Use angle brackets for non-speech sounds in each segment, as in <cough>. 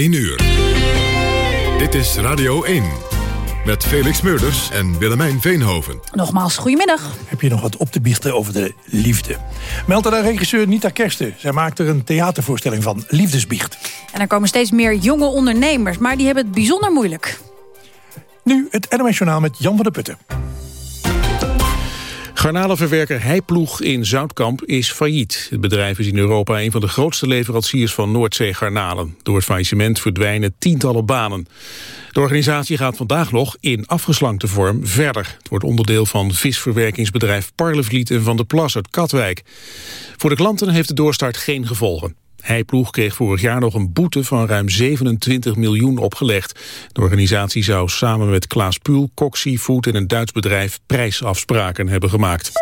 1 uur. Dit is Radio 1. Met Felix Meurders en Willemijn Veenhoven. Nogmaals, goedemiddag. Heb je nog wat op te biechten over de liefde? Meld aan regisseur Nita Kersten. Zij maakt er een theatervoorstelling van, Liefdesbiecht. En er komen steeds meer jonge ondernemers, maar die hebben het bijzonder moeilijk. Nu het NOS Journaal met Jan van der Putten. Garnalenverwerker Heiploeg in Zoutkamp is failliet. Het bedrijf is in Europa een van de grootste leveranciers van Noordzee-garnalen. Door het faillissement verdwijnen tientallen banen. De organisatie gaat vandaag nog in afgeslankte vorm verder. Het wordt onderdeel van visverwerkingsbedrijf Parlevliet en Van der Plas uit Katwijk. Voor de klanten heeft de doorstart geen gevolgen. Heiploeg kreeg vorig jaar nog een boete van ruim 27 miljoen opgelegd. De organisatie zou samen met Klaas Puul, Coxie Food en een Duits bedrijf prijsafspraken hebben gemaakt.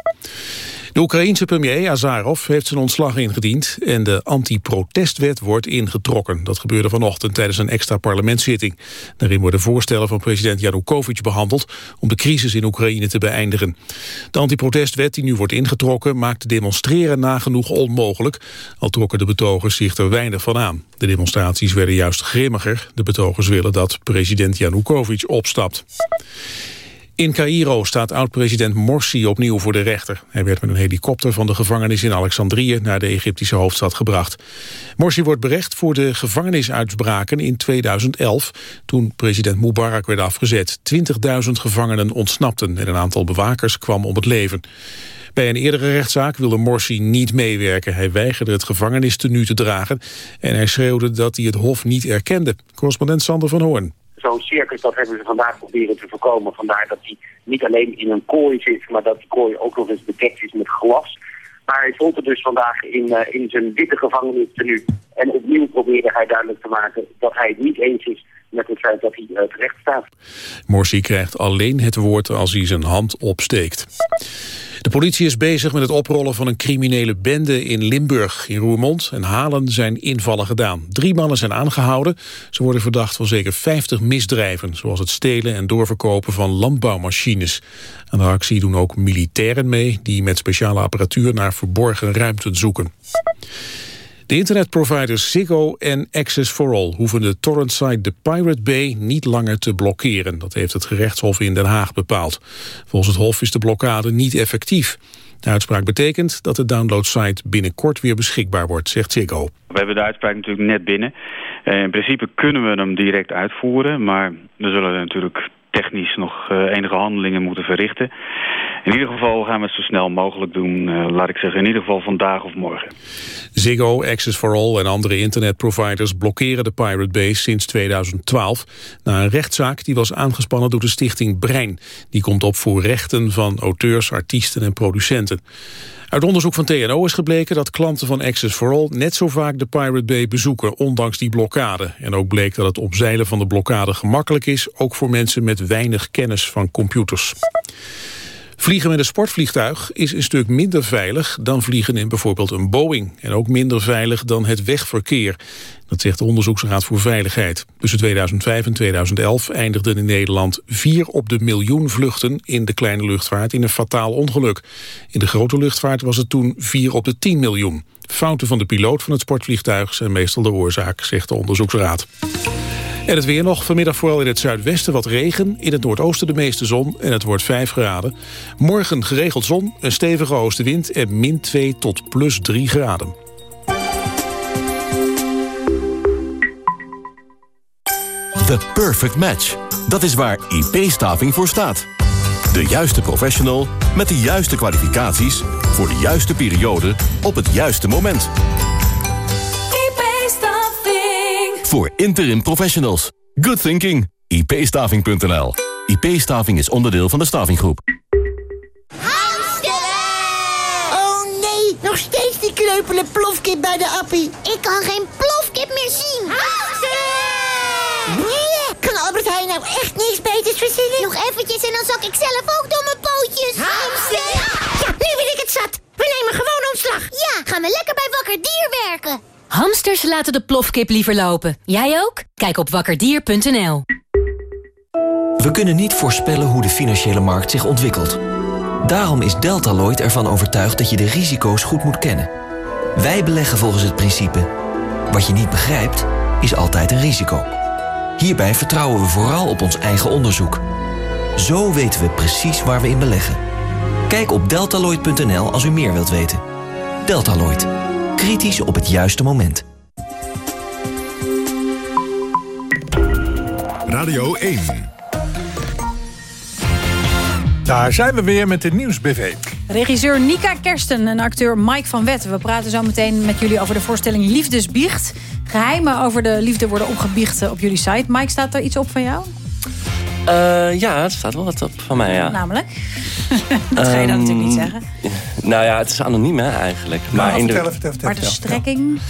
De Oekraïense premier Azarov heeft zijn ontslag ingediend en de anti-protestwet wordt ingetrokken. Dat gebeurde vanochtend tijdens een extra parlementszitting. Daarin worden voorstellen van president Janukovic behandeld om de crisis in Oekraïne te beëindigen. De anti-protestwet die nu wordt ingetrokken maakt demonstreren nagenoeg onmogelijk, al trokken de betogers zich er weinig van aan. De demonstraties werden juist grimmiger. De betogers willen dat president Janukovic opstapt. In Cairo staat oud-president Morsi opnieuw voor de rechter. Hij werd met een helikopter van de gevangenis in Alexandrië... naar de Egyptische hoofdstad gebracht. Morsi wordt berecht voor de gevangenisuitsbraken in 2011... toen president Mubarak werd afgezet. 20.000 gevangenen ontsnapten en een aantal bewakers kwam om het leven. Bij een eerdere rechtszaak wilde Morsi niet meewerken. Hij weigerde het gevangenistenu te dragen... en hij schreeuwde dat hij het hof niet erkende. Correspondent Sander van Hoorn zo'n circus, dat hebben ze vandaag proberen te voorkomen. Vandaar dat hij niet alleen in een kooi zit, maar dat die kooi ook nog eens bedekt is met glas. Maar hij stond er dus vandaag in, uh, in zijn witte gevangenis nu. En opnieuw probeerde hij duidelijk te maken dat hij het niet eens is met het feit dat hij uh, terecht staat. Morsi krijgt alleen het woord als hij zijn hand opsteekt. De politie is bezig met het oprollen van een criminele bende in Limburg. In Roermond en Halen zijn invallen gedaan. Drie mannen zijn aangehouden. Ze worden verdacht van zeker 50 misdrijven... zoals het stelen en doorverkopen van landbouwmachines. Aan de actie doen ook militairen mee... die met speciale apparatuur naar verborgen ruimten zoeken. De internetproviders Ziggo en Access for All hoeven de torrentsite The Pirate Bay niet langer te blokkeren. Dat heeft het gerechtshof in Den Haag bepaald. Volgens het hof is de blokkade niet effectief. De uitspraak betekent dat de downloadsite binnenkort weer beschikbaar wordt, zegt Ziggo. We hebben de uitspraak natuurlijk net binnen. Eh, in principe kunnen we hem direct uitvoeren, maar we zullen natuurlijk technisch nog uh, enige handelingen moeten verrichten. In ieder geval gaan we het zo snel mogelijk doen, uh, laat ik zeggen, in ieder geval vandaag of morgen. Ziggo, Access for All en andere internetproviders blokkeren de Pirate Base sinds 2012... na een rechtszaak die was aangespannen door de stichting Brein. Die komt op voor rechten van auteurs, artiesten en producenten. Uit onderzoek van TNO is gebleken dat klanten van Access for All net zo vaak de Pirate Bay bezoeken, ondanks die blokkade. En ook bleek dat het opzeilen van de blokkade gemakkelijk is, ook voor mensen met weinig kennis van computers. Vliegen met een sportvliegtuig is een stuk minder veilig dan vliegen in bijvoorbeeld een Boeing. En ook minder veilig dan het wegverkeer. Dat zegt de Onderzoeksraad voor Veiligheid. Tussen 2005 en 2011 eindigden in Nederland vier op de miljoen vluchten in de kleine luchtvaart in een fataal ongeluk. In de grote luchtvaart was het toen vier op de 10 miljoen. Fouten van de piloot van het sportvliegtuig zijn meestal de oorzaak, zegt de onderzoeksraad. En het weer nog. Vanmiddag vooral in het zuidwesten wat regen. In het noordoosten de meeste zon en het wordt 5 graden. Morgen geregeld zon, een stevige oostenwind en min 2 tot plus 3 graden. The perfect match. Dat is waar IP-staving voor staat. De juiste professional met de juiste kwalificaties... voor de juiste periode op het juiste moment. Voor interim professionals. Good thinking. ipstaving.nl IP-staving is onderdeel van de Stavinggroep. Oh nee, nog steeds die kreupele plofkip bij de appie. Ik kan geen plofkip meer zien. Nee, kan Albert Heijn nou echt niks beters verzinnen? Nog eventjes en dan zak ik zelf ook door mijn pootjes. Hamster! Ja, nu ben ik het zat. We nemen gewoon ontslag. Ja, gaan we lekker bij Wakker Dier werken. Hamsters laten de plofkip liever lopen. Jij ook? Kijk op wakkerdier.nl. We kunnen niet voorspellen hoe de financiële markt zich ontwikkelt. Daarom is Deltaloid ervan overtuigd dat je de risico's goed moet kennen. Wij beleggen volgens het principe... wat je niet begrijpt, is altijd een risico. Hierbij vertrouwen we vooral op ons eigen onderzoek. Zo weten we precies waar we in beleggen. Kijk op deltaloid.nl als u meer wilt weten. Deltaloid. Kritisch op het juiste moment. Radio 1. Daar zijn we weer met de Nieuwsbv. Regisseur Nika Kersten en acteur Mike van Wetten. We praten zo meteen met jullie over de voorstelling Liefdesbiecht. Geheimen over de liefde worden opgebiecht op jullie site. Mike, staat er iets op van jou? Uh, ja, er staat wel wat op van mij, ja. Namelijk? <laughs> dat ga je dan um, natuurlijk niet zeggen. Nou ja, het is anoniem hè, eigenlijk. Nou, maar, in de, vertel, vertel, maar de strekking?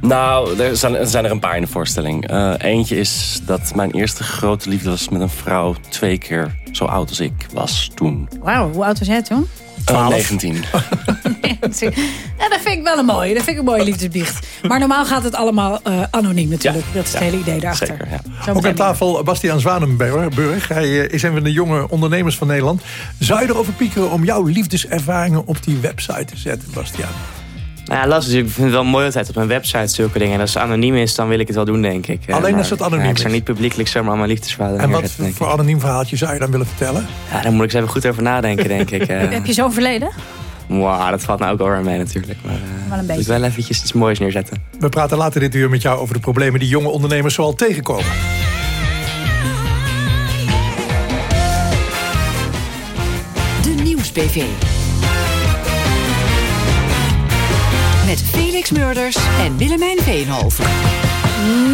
Nou, er zijn, er zijn, er een paar in de voorstelling. Uh, eentje is dat mijn eerste grote liefde was met een vrouw... twee keer zo oud als ik was toen. Wauw, hoe oud was jij toen? Uh, 19. <laughs> <laughs> ja, dat vind ik wel een mooie. Dat vind ik een mooie liefdesbiecht. Maar normaal gaat het allemaal uh, anoniem natuurlijk. Ja, dat is het hele idee daarachter. Zeker, ja. Ook aan tafel Bastiaan Zwanenburg. Hij uh, is een van de jonge ondernemers van Nederland. Zou je erover piekeren om jouw liefdeservaringen op die website te zetten, Bastiaan? Nou ja, lastig. Ik vind het wel mooi altijd op mijn website zulke dingen. En als het anoniem is, dan wil ik het wel doen, denk ik. Alleen maar, als het anoniem ja, ik zou niet publiekelijk zomaar mijn liefdesverhaal En wat voor anoniem verhaaltje zou je dan willen vertellen? Ja, daar moet ik eens even goed over nadenken, denk ik. <laughs> Heb je zo'n verleden? Wow, dat valt nou ook wel mee natuurlijk. Maar uh, wel een beetje. wel eventjes iets moois neerzetten. We praten later dit uur met jou over de problemen die jonge ondernemers zoal tegenkomen. De Nieuwsbv. Met Felix Murders en Willemijn Veenhoven.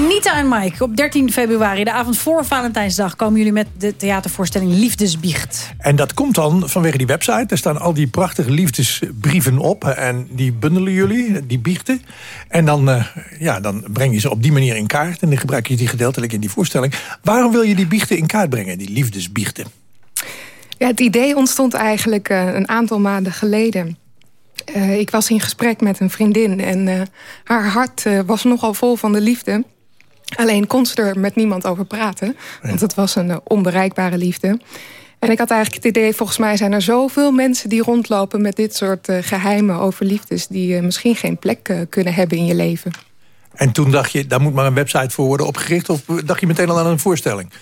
Nita en Mike, op 13 februari, de avond voor Valentijnsdag... komen jullie met de theatervoorstelling Liefdesbiecht. En dat komt dan vanwege die website. Er staan al die prachtige liefdesbrieven op. En die bundelen jullie, die biechten. En dan, uh, ja, dan breng je ze op die manier in kaart. En dan gebruik je die gedeeltelijk in die voorstelling. Waarom wil je die biechten in kaart brengen, die liefdesbiechten? Ja, het idee ontstond eigenlijk uh, een aantal maanden geleden... Uh, ik was in gesprek met een vriendin en uh, haar hart uh, was nogal vol van de liefde. Alleen kon ze er met niemand over praten, want het was een onbereikbare liefde. En ik had eigenlijk het idee, volgens mij zijn er zoveel mensen die rondlopen... met dit soort geheimen over liefdes... die misschien geen plek kunnen hebben in je leven. En toen dacht je, daar moet maar een website voor worden opgericht... of dacht je meteen al aan een voorstelling?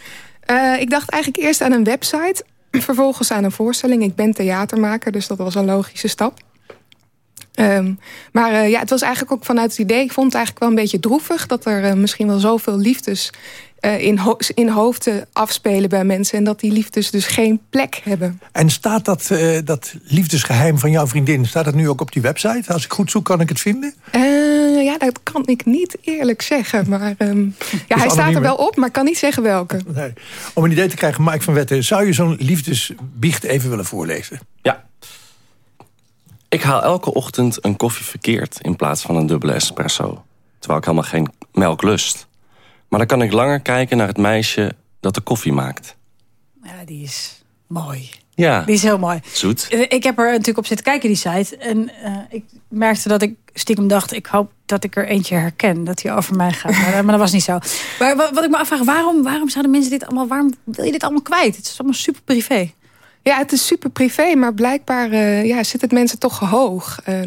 ik dacht eigenlijk eerst aan een website, <clears throat> vervolgens aan een voorstelling. Ik ben theatermaker, dus dat was een logische stap. Um, maar uh, ja, het was eigenlijk ook vanuit het idee... ik vond het eigenlijk wel een beetje droevig... dat er uh, misschien wel zoveel liefdes uh, in, ho in hoofden afspelen bij mensen... en dat die liefdes dus geen plek hebben. En staat dat, dat liefdesgeheim van jouw vriendin... staat dat nu ook op die website? Als ik goed zoek, kan ik het vinden? ja, dat kan ik niet eerlijk zeggen. Maar um, ja, <laughs> hij staat er wel op, maar ik kan niet zeggen welke. Nee. Om een idee te krijgen, Mike van Wetten... zou je zo'n liefdesbiecht even willen voorlezen? Ja. Ik haal elke ochtend een koffie verkeerd in plaats van een dubbele espresso. Terwijl ik helemaal geen melk lust. Maar dan kan ik langer kijken naar het meisje dat de koffie maakt. Ja, die is mooi. Ja. Die is heel mooi. Zoet. Ik heb er natuurlijk op zitten kijken, die site. En uh, ik merkte dat ik stiekem dacht... ik hoop dat ik er eentje herken, dat hij over mij gaat. Maar, maar dat was niet zo. Maar wat ik me afvraag, waarom, waarom zouden mensen dit allemaal... waarom wil je dit allemaal kwijt? Het is allemaal super privé. Ja, het is super privé, maar blijkbaar uh, ja, zit het mensen toch hoog. Uh,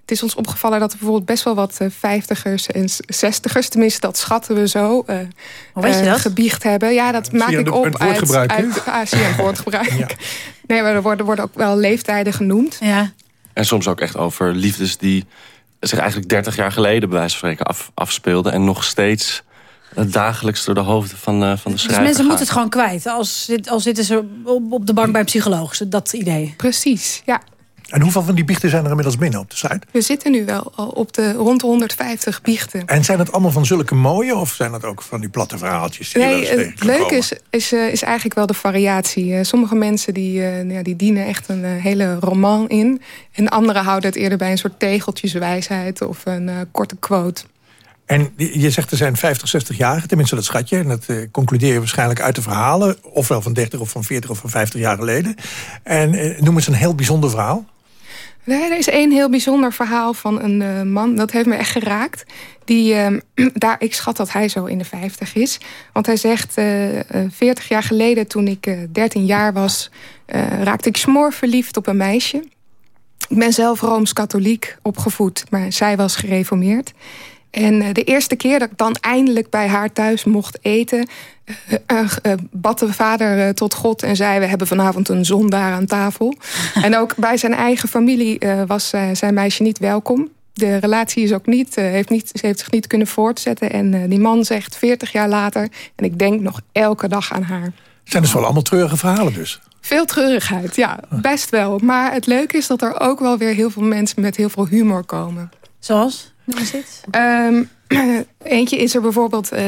het is ons opgevallen dat er bijvoorbeeld best wel wat vijftigers en zestigers... tenminste, dat schatten we zo, uh, weet je dat? gebiecht hebben. Ja, dat maak ik op uit, uit, uit Azië en woordgebruik. <laughs> ja. Nee, maar er worden, worden ook wel leeftijden genoemd. Ja. En soms ook echt over liefdes die zich eigenlijk 30 jaar geleden... bij wijze van spreken af, afspeelden en nog steeds dagelijks door de hoofden van, uh, van de schrijver Dus mensen moeten het gewoon kwijt. Als, als zitten ze op, op de bank bij een psycholoog. Dat idee. Precies, ja. En hoeveel van die biechten zijn er inmiddels binnen op de site? We zitten nu wel al op de rond de 150 biechten. En zijn het allemaal van zulke mooie of zijn het ook van die platte verhaaltjes? Die nee, het leuke is, is, uh, is eigenlijk wel de variatie. Uh, sommige mensen die, uh, ja, die dienen echt een hele roman in. En anderen houden het eerder bij een soort tegeltjeswijsheid of een korte quote. En je zegt er zijn 50, 60 jaar, tenminste dat schatje. En dat uh, concludeer je waarschijnlijk uit de verhalen. Ofwel van 30 of van 40 of van 50 jaar geleden. En uh, noem eens een heel bijzonder verhaal. Nee, er is één heel bijzonder verhaal van een uh, man. Dat heeft me echt geraakt. Die, <clears throat> daar, ik schat dat hij zo in de 50 is. Want hij zegt, 40 jaar geleden toen ik 13 jaar was... raakte ik smoor verliefd op een meisje. Ik ben zelf Rooms-katholiek opgevoed, maar zij was gereformeerd. En eh, de eerste keer dat ik dan eindelijk bij haar thuis mocht eten... Uh, uh, bad de vader tot God en zei... we hebben vanavond een zondaar aan tafel. <laughs> en ook bij zijn eigen familie was zijn meisje niet welkom. De relatie is ook niet, heeft, niet, ze heeft zich niet kunnen voortzetten. En die man zegt 40 jaar later... en ik denk nog elke dag aan haar. Zijn dus wel allemaal treurige verhalen dus? Veel treurigheid, ja, best wel. Maar het leuke is dat er ook wel weer heel veel mensen met heel veel humor komen. Zoals? Noem eens dit. <clears throat> Um, eentje is er bijvoorbeeld... Uh,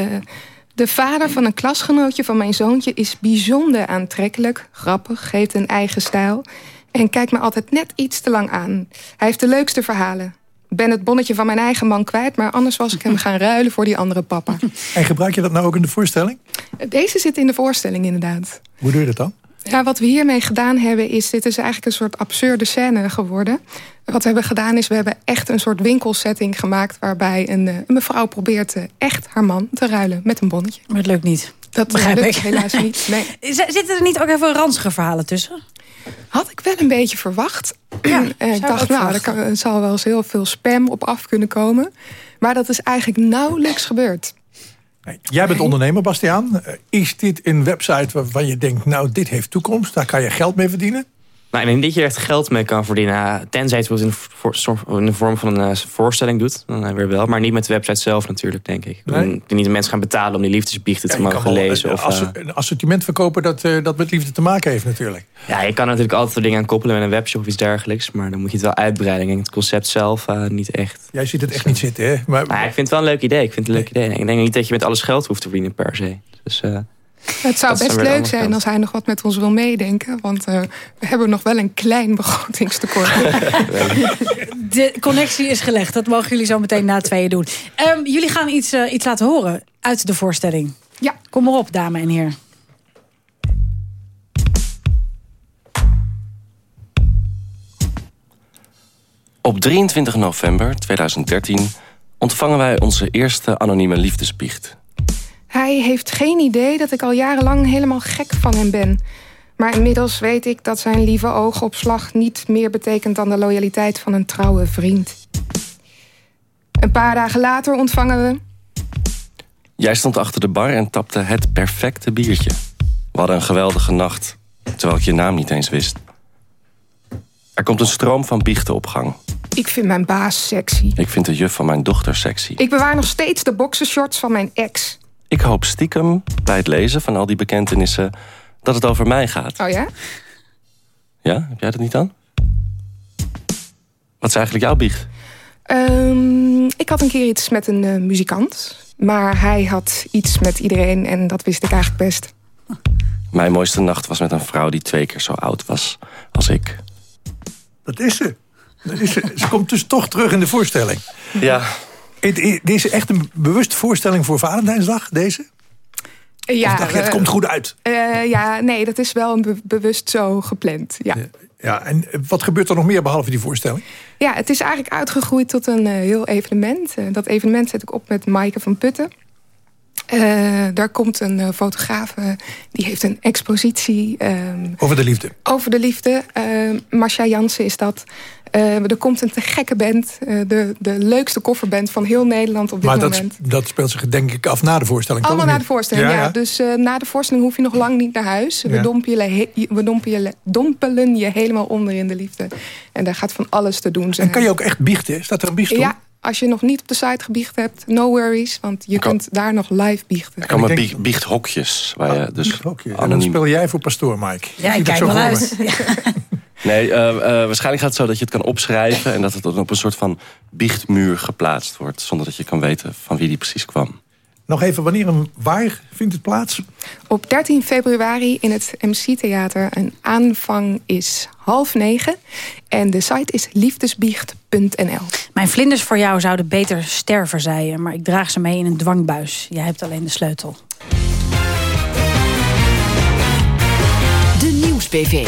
de vader van een klasgenootje van mijn zoontje is bijzonder aantrekkelijk, grappig, heeft een eigen stijl en kijkt me altijd net iets te lang aan. Hij heeft de leukste verhalen. Ik ben het bonnetje van mijn eigen man kwijt, maar anders was ik hem gaan ruilen voor die andere papa. En gebruik je dat nou ook in de voorstelling? Deze zit in de voorstelling inderdaad. Hoe doe je dat dan? Ja, wat we hiermee gedaan hebben is... dit is eigenlijk een soort absurde scène geworden. Wat we hebben gedaan is, we hebben echt een soort winkelsetting gemaakt... waarbij een, eh, een mevrouw probeert eh, echt haar man te ruilen met een bonnetje. Maar het lukt niet. Dat begrijp ik. helaas niet. <laughs> Nee. Zitten er niet ook even ranzige verhalen tussen? Had ik wel een beetje verwacht. Ja, en ik dacht, nou, er, kan, er zal wel eens heel veel spam op af kunnen komen. Maar dat is eigenlijk nauwelijks gebeurd. Jij bent ondernemer, Bastiaan. Eh, is dit een website waarvan je denkt... nou, dit heeft toekomst, daar kan je geld mee verdienen? Nou, ik denk dat je echt geld mee kan verdienen. Tenzij het in de vorm van een eh, voorstelling doet. Dan weer wel. Maar niet met de website zelf natuurlijk, denk ik. Nee? niet de mensen gaan betalen om die liefdesbiechten te mogen lezen. Een, of, een assortiment verkopen dat, dat met liefde te maken heeft natuurlijk. Ja, je kan natuurlijk altijd dingen aan koppelen met een webshop of iets dergelijks. Maar dan moet je het wel uitbreiden. En het concept zelf niet echt. Jij ziet het echt niet zitten, hè? Maar, nou, ik vind het wel een leuk idee. Ik vind het een leuk idee. Ik denk niet dat je met alles geld hoeft te verdienen per se. Dus... Het zou best leuk zijn als hij nog wat met ons wil meedenken. Want uh, we hebben nog wel een klein begrotingstekort. <laughs> De connectie is gelegd. Dat mogen jullie zo meteen na tweeën doen. Um, jullie gaan iets, uh, iets laten horen uit de voorstelling. Ja. Kom maar op, dames en heren. Op 23 november 2013 ontvangen wij onze eerste anonieme liefdesbiecht. Hij heeft geen idee dat ik al jarenlang helemaal gek van hem ben. Maar inmiddels weet ik dat zijn lieve oogopslag niet meer betekent dan de loyaliteit van een trouwe vriend. Een paar dagen later ontvangen we... Jij stond achter de bar en tapte het perfecte biertje. We hadden een geweldige nacht, terwijl ik je naam niet eens wist. Er komt een stroom van biechten op gang. Ik vind mijn baas sexy. Ik vind de juf van mijn dochter sexy. Ik bewaar nog steeds de boxershorts van mijn ex. Ik hoop stiekem bij het lezen van al die bekentenissen dat het over mij gaat. Oh ja? Ja, heb jij dat niet dan? Wat is eigenlijk jouw biecht? Um, ik had een keer iets met een uh, muzikant. Maar hij had iets met iedereen en dat wist ik eigenlijk best. Mijn mooiste nacht was met een vrouw die twee keer zo oud was als ik. Dat is ze. Dat is ze. ze komt dus toch terug in de voorstelling. Ja, dit is echt een bewuste voorstelling voor Valentijnsdag, deze? Ja, of dacht je, het komt goed uit? Uh, ja, nee, dat is wel een bewust zo gepland. Ja. ja. en wat gebeurt er nog meer behalve die voorstelling? Ja, het is eigenlijk uitgegroeid tot een uh, heel evenement. Dat evenement zet ik op met Maaike van Putten. Daar komt een fotograaf, die heeft een expositie. Um, over de liefde? Over de liefde. Marcia Jansen is dat. Uh, er komt een te gekke band. Uh, de, de leukste kofferband van heel Nederland op dit maar moment. Maar dat speelt zich denk ik af na de voorstelling. Allemaal na de voorstelling, ja. ja. Dus uh, na de voorstelling hoef je nog lang niet naar huis. We, ja. dompelen, we dompelen, dompelen je helemaal onder in de liefde. En daar gaat van alles te doen zijn. En kan je ook echt biechten? Staat er een biechtstoel? Ja, als je nog niet op de site gebiecht hebt, no worries. Want je kan, kunt daar nog live biechten. Er komen denk... biechthokjes. Waar je dus en dan speel jij voor pastoor, Mike. Ja, ik kijk wel uit. <laughs> Nee, uh, uh, waarschijnlijk gaat het zo dat je het kan opschrijven... en dat het dan op een soort van biechtmuur geplaatst wordt... zonder dat je kan weten van wie die precies kwam. Nog even, wanneer en waar vindt het plaats? Op 13 februari in het MC-theater. Een aanvang is half negen. En de site is liefdesbiecht.nl. Mijn vlinders voor jou zouden beter sterven, zei je. Maar ik draag ze mee in een dwangbuis. Jij hebt alleen de sleutel. De Nieuws-PV.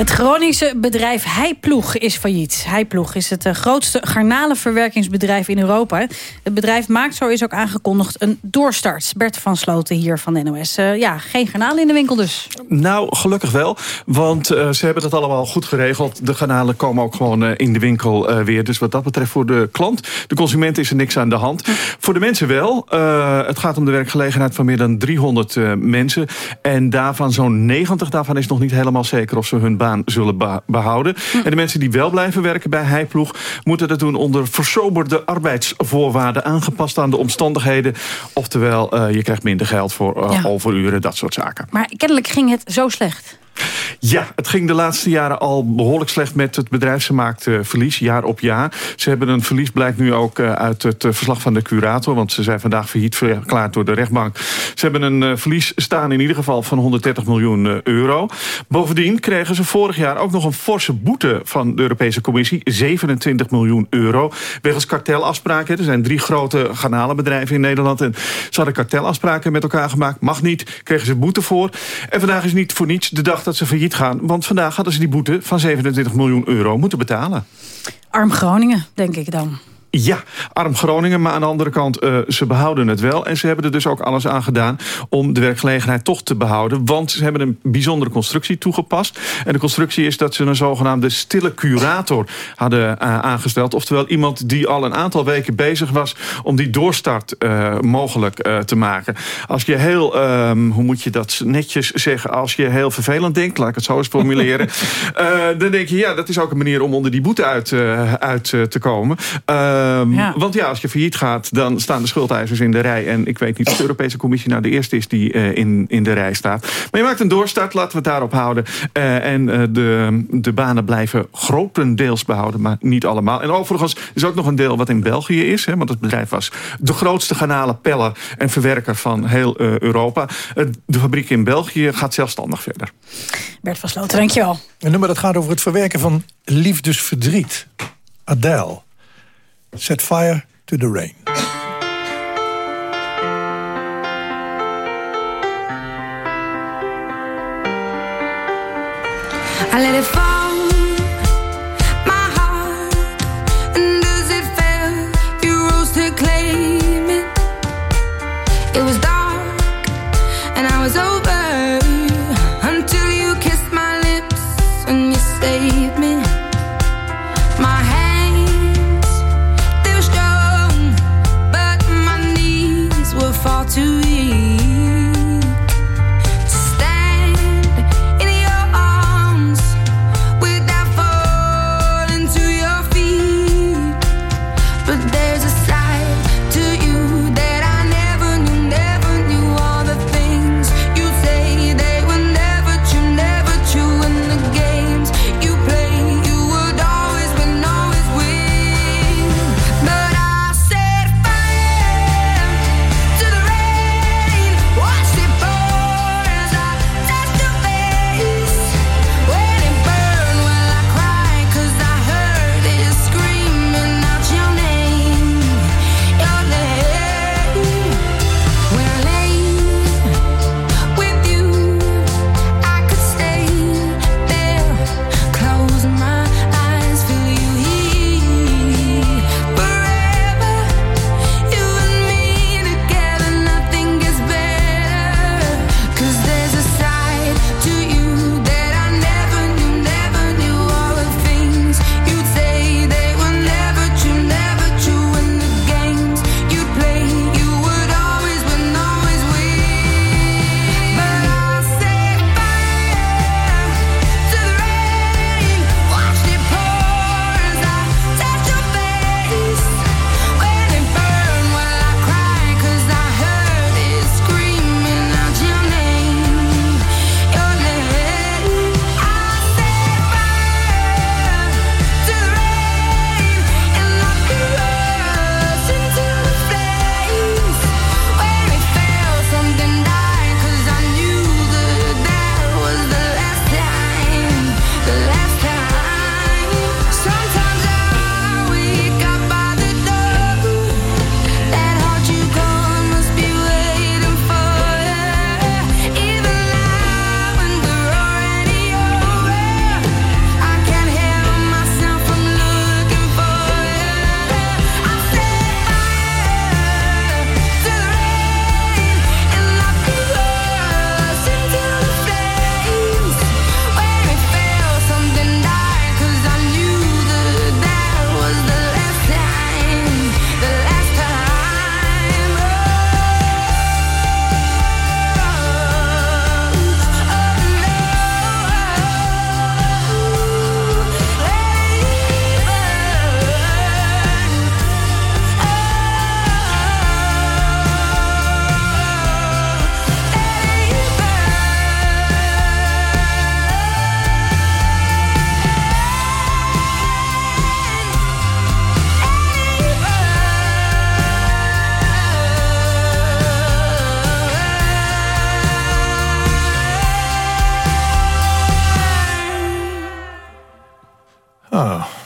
Het Groningse bedrijf Heiploeg is failliet. Heiploeg is het eh, grootste garnalenverwerkingsbedrijf in Europa. Het bedrijf maakt, zo is ook aangekondigd, een doorstart. Bert van Sloten hier van NOS. Uh, ja, geen garnalen in de winkel dus. Nou, gelukkig wel. Want uh, ze hebben het allemaal goed geregeld. De garnalen komen ook gewoon in de winkel weer. Dus wat dat betreft voor de klant, de consument is er niks aan de hand. Voor de mensen wel. het gaat om de werkgelegenheid van meer dan 300 mensen. En daarvan zo'n 90 daarvan is nog niet helemaal zeker of ze hun baan zullen behouden. Hm. En de mensen die wel blijven werken bij Heiploeg... moeten dat doen onder versoberde arbeidsvoorwaarden... aangepast aan de omstandigheden. Oftewel, uh, je krijgt minder geld voor uh, ja. overuren, dat soort zaken. Maar kennelijk ging het zo slecht. Ja, het ging de laatste jaren al behoorlijk slecht met het bedrijf. Ze maakt uh, verlies, jaar op jaar. Ze hebben een verlies, blijkt nu ook uh, uit het uh, verslag van de curator... want ze zijn vandaag failliet verklaard door de rechtbank. Ze hebben een verlies staan in ieder geval van 130 miljoen euro. Bovendien kregen ze vorig jaar ook nog een forse boete van de Europese Commissie. 27 miljoen euro. Wegens kartelafspraken. Er zijn drie grote garnalenbedrijven in Nederland... en ze hadden kartelafspraken met elkaar gemaakt. Mag niet, kregen ze boete voor. En vandaag is niet voor niets de dag dat ze failliet gaan. Want vandaag hadden ze die boete van 27 miljoen euro moeten betalen. Arm Groningen, denk ik dan. Ja, arm Groningen, maar aan de andere kant, uh, ze behouden het wel. En ze hebben er dus ook alles aan gedaan om de werkgelegenheid toch te behouden. Want ze hebben een bijzondere constructie toegepast. En de constructie is dat ze een zogenaamde stille curator hadden uh, aangesteld. Oftewel iemand die al een aantal weken bezig was om die doorstart uh, mogelijk te maken. Als je heel, um, hoe moet je dat netjes zeggen, als je heel vervelend denkt, laat ik het zo eens formuleren. <laughs> dan denk je, ja, dat is ook een manier om onder die boete uit, uit te komen. Um, ja. Want ja, als je failliet gaat, dan staan de schuldeisers in de rij. En ik weet niet of de Europese Commissie nou de eerste is die uh, in, in de rij staat. Maar je maakt een doorstart, laten we het daarop houden. Uh, en uh, de, de banen blijven grotendeels behouden, maar niet allemaal. En overigens is ook nog een deel wat in België is. Hè, want het bedrijf was de grootste garnalenpeller en verwerker van heel Europa. de fabriek in België gaat zelfstandig verder. Bert van Sloten, dankjewel. Een nummer dat gaat over het verwerken van liefdesverdriet. Adele. Set fire to the rain. I let it fall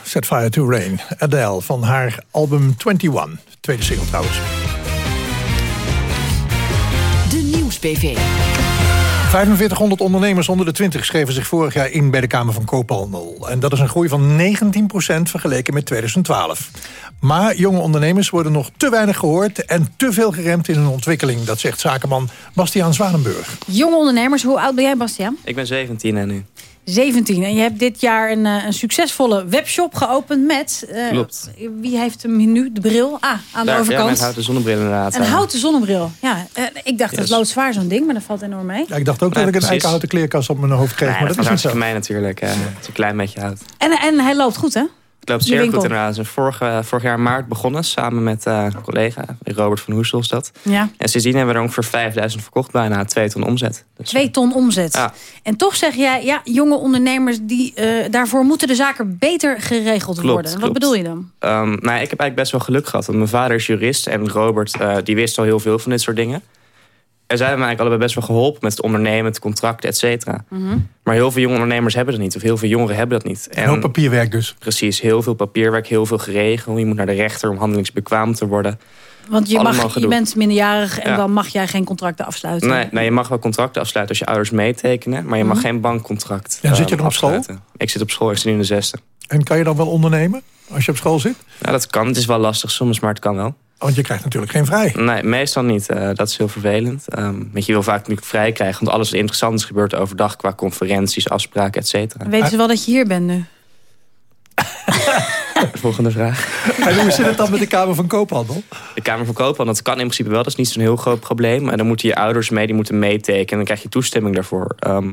Set Fire to Rain. Adele van haar album 21. Tweede single trouwens. De Nieuws-PV. 4500 ondernemers onder de 20 schreven zich vorig jaar in bij de Kamer van Koophandel. En dat is een groei van 19% vergeleken met 2012. Maar jonge ondernemers worden nog te weinig gehoord... en te veel geremd in hun ontwikkeling. Dat zegt zakenman Bastiaan Zwanenburg. Jonge ondernemers, hoe oud ben jij Bastiaan? Ik ben 17 en nu. 17. En je hebt dit jaar een, eh, een succesvolle webshop geopend met... Uh, Klopt. Wie heeft hem nu? De bril? Ah, aan Daar, de overkant. Ja, met houten zonnebril inderdaad. Een houten zonnebril. Ja, uh, ik dacht, Yes. dat is loodzwaar zo'n ding, maar dat valt enorm mee. Ja, ik dacht ook Ja, dat ik een eikenhouten kleerkast op mijn hoofd kreeg. Nee, maar dat, is niet zo. voor mij natuurlijk. eh, het is een klein beetje hout. En, en hij loopt goed, hè? Het loopt zeer goed inderdaad. Vorig, eh, vorig jaar maart begonnen samen met eh, een collega, Robert van Hoesel is dat. Ja. En sindsdien hebben we er ongeveer 5000 verkocht, bijna 2 ton omzet. Dus, Twee ton omzet. Ja. En toch zeg jij, ja, jonge ondernemers, die, eh, daarvoor moeten de zaken beter geregeld Klopt, worden. Wat klopt. bedoel je dan? Ehm, nou, ik heb eigenlijk best wel geluk gehad. Want mijn vader is jurist en Robert eh, die wist al heel veel van dit soort dingen. En zij hebben me eigenlijk allebei best wel geholpen met het ondernemen, het contract, et cetera. Mhm. Maar heel veel jonge ondernemers hebben dat niet. Of heel veel jongeren hebben dat niet. Een hoop papierwerk dus. Precies, heel veel papierwerk, heel veel geregeld. Je moet naar de rechter om handelingsbekwaam te worden. Want je, Allemaal mag, je bent minderjarig en Ja. dan mag jij geen contracten afsluiten. Nee, nee, je mag wel contracten afsluiten als je ouders meetekenen. Maar je mag Mhm. geen bankcontract En zit je ehm, dan op school? Ik zit op school, ik zit nu in de zesde. En kan je dan wel ondernemen als je op school zit? Ja, dat kan. Het is wel lastig soms, maar het kan wel. Want je krijgt natuurlijk geen vrij. Nee, meestal niet. Eh, dat is heel vervelend. Ehm, want je wil vaak natuurlijk vrij krijgen. Want alles wat interessant is gebeurt overdag qua conferenties, afspraken, et cetera. Weten ze wel dat je hier bent nu? <laughs> Volgende vraag. En hoe zit het dan met de Kamer van Koophandel? De Kamer van Koophandel, dat kan in principe wel. Dat is niet zo'n heel groot probleem. En dan moeten je ouders mee, die moeten meetekenen. En dan krijg je toestemming daarvoor. Ehm,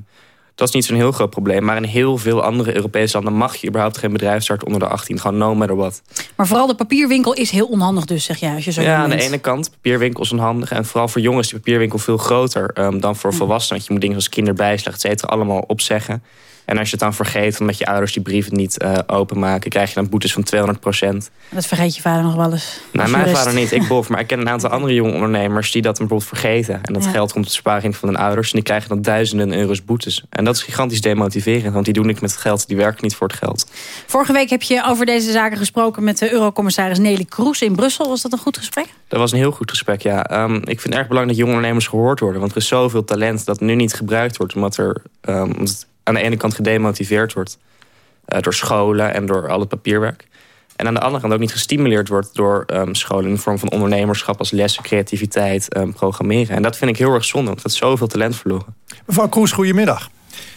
dat is niet zo'n heel groot probleem. Maar in heel veel andere Europese landen mag je überhaupt geen bedrijf starten onder de 18. Gewoon no matter what. Maar vooral de papierwinkel is heel onhandig dus, zeg jij, als je zo Ja, aan de ene kant, papierwinkels onhandig. En vooral voor jongens is die papierwinkel veel groter ehm, dan voor volwassenen. Want je moet dingen zoals kinderbijslag, et cetera, allemaal opzeggen. En als je het dan vergeet, omdat je ouders die brieven niet eh, openmaken... krijg je dan boetes van 200 procent. Dat vergeet je vader nog wel eens. Nou, mijn jurist. vader niet, ik bof. Maar ik ken een aantal andere jonge ondernemers die dat dan bijvoorbeeld vergeten. En dat Ja. geld komt op de spaarrekening van hun ouders. En die krijgen dan duizenden euro's boetes. En dat is gigantisch demotiverend. Want die doen niks met het geld. Die werken niet voor het geld. Vorige week heb je over deze zaken gesproken met de eurocommissaris Nelly Kroes in Brussel. Was dat een goed gesprek? Dat was een heel goed gesprek, ja. Ehm, ik vind het erg belangrijk dat jonge ondernemers gehoord worden. Want er is zoveel talent dat nu niet gebruikt wordt. Omdat, er, ehm, omdat aan de ene kant gedemotiveerd wordt. eh, door scholen en door al het papierwerk. En aan de andere kant ook niet gestimuleerd wordt door ehm, scholen... in de vorm van ondernemerschap als lessen, creativiteit, ehm, programmeren. En dat vind ik heel erg zonde, want dat is zoveel talent verloren. Mevrouw Kroes, goedemiddag.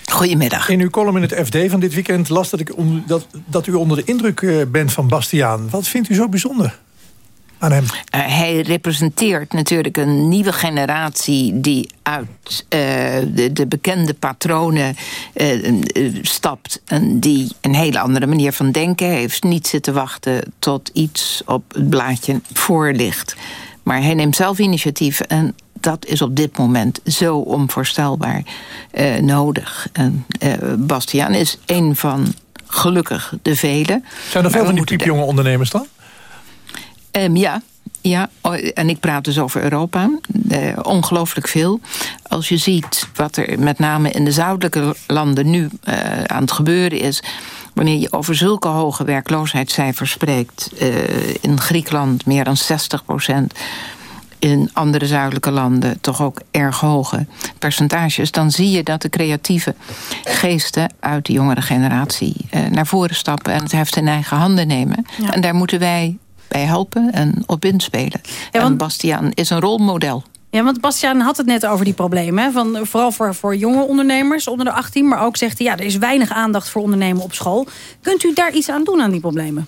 Goedemiddag. In uw column in het FD van dit weekend las dat, ik dat, dat u onder de indruk eh, bent van Bastiaan. Wat vindt u zo bijzonder aan hem? Eh, hij representeert natuurlijk een nieuwe generatie die uit eh, de, de bekende patronen eh, stapt. En die een hele andere manier van denken heeft. Niet zitten wachten tot iets op het blaadje voor ligt. Maar hij neemt zelf initiatief en dat is op dit moment zo onvoorstelbaar eh, nodig. En, eh, Bastiaan is een van, gelukkig, de velen. Zijn er veel van die piepjonge ondernemers dan? Ehm, ja, ja, en ik praat dus over Europa. Eh, ongelooflijk veel. Als je ziet wat er met name in de zuidelijke landen nu eh, aan het gebeuren is. Wanneer je over zulke hoge werkloosheidscijfers spreekt. eh, in Griekenland meer dan 60 procent. In andere zuidelijke landen toch ook erg hoge percentages. Dan zie je dat de creatieve geesten uit de jongere generatie eh, naar voren stappen. En het heft in eigen handen nemen. Ja. En daar moeten wij bij helpen en op inspelen. En Bastiaan is een rolmodel. Ja, want Bastiaan had het net over die problemen. Hè? Van, vooral voor, voor jonge ondernemers onder de 18. Maar ook zegt hij, ja, er is weinig aandacht voor ondernemen op school. Kunt u daar iets aan doen aan die problemen?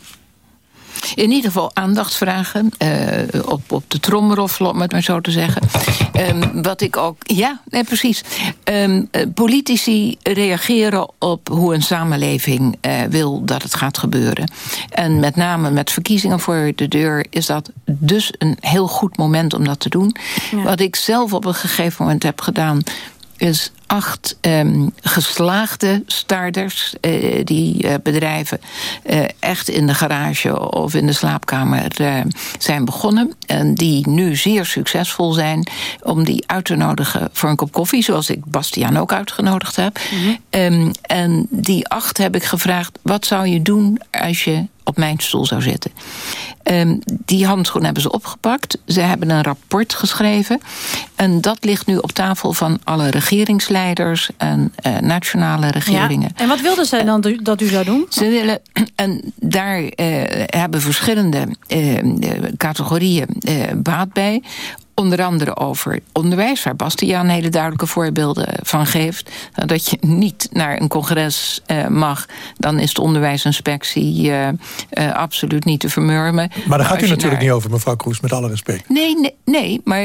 In ieder geval aandacht vragen. eh, op, op de trommeroffel, om het maar zo te zeggen. Ehm, wat ik ook... Ja, nee, precies. Ehm, eh, politici reageren op hoe een samenleving eh, wil dat het gaat gebeuren. En met name met verkiezingen voor de deur... is dat dus een heel goed moment om dat te doen. Wat ik zelf op een gegeven moment heb gedaan is acht um, geslaagde starters uh, die uh, bedrijven uh, echt in de garage of in de slaapkamer zijn begonnen. En die nu zeer succesvol zijn om die uit te nodigen voor een kop koffie, zoals ik Bastiaan ook uitgenodigd heb. Mm -hmm. um, en die acht heb ik gevraagd: wat zou je doen als je op mijn stoel zou zitten. Um, die handschoen hebben ze opgepakt. Ze hebben een rapport geschreven. En dat ligt nu op tafel van alle regeringsleiders en uh, nationale regeringen. Ja. En wat wilden zij dan dat u zou doen? Ze willen, <clears throat> en daar uh, hebben verschillende uh, categorieën baat bij onder andere over onderwijs, waar Bastiaan hele duidelijke voorbeelden van geeft. Dat je niet naar een congres uh, mag, dan is de onderwijsinspectie uh, uh, absoluut niet te vermurmen. Maar daar gaat u natuurlijk naar... niet over, mevrouw Kroes, met alle respect. Nee, nee, nee, maar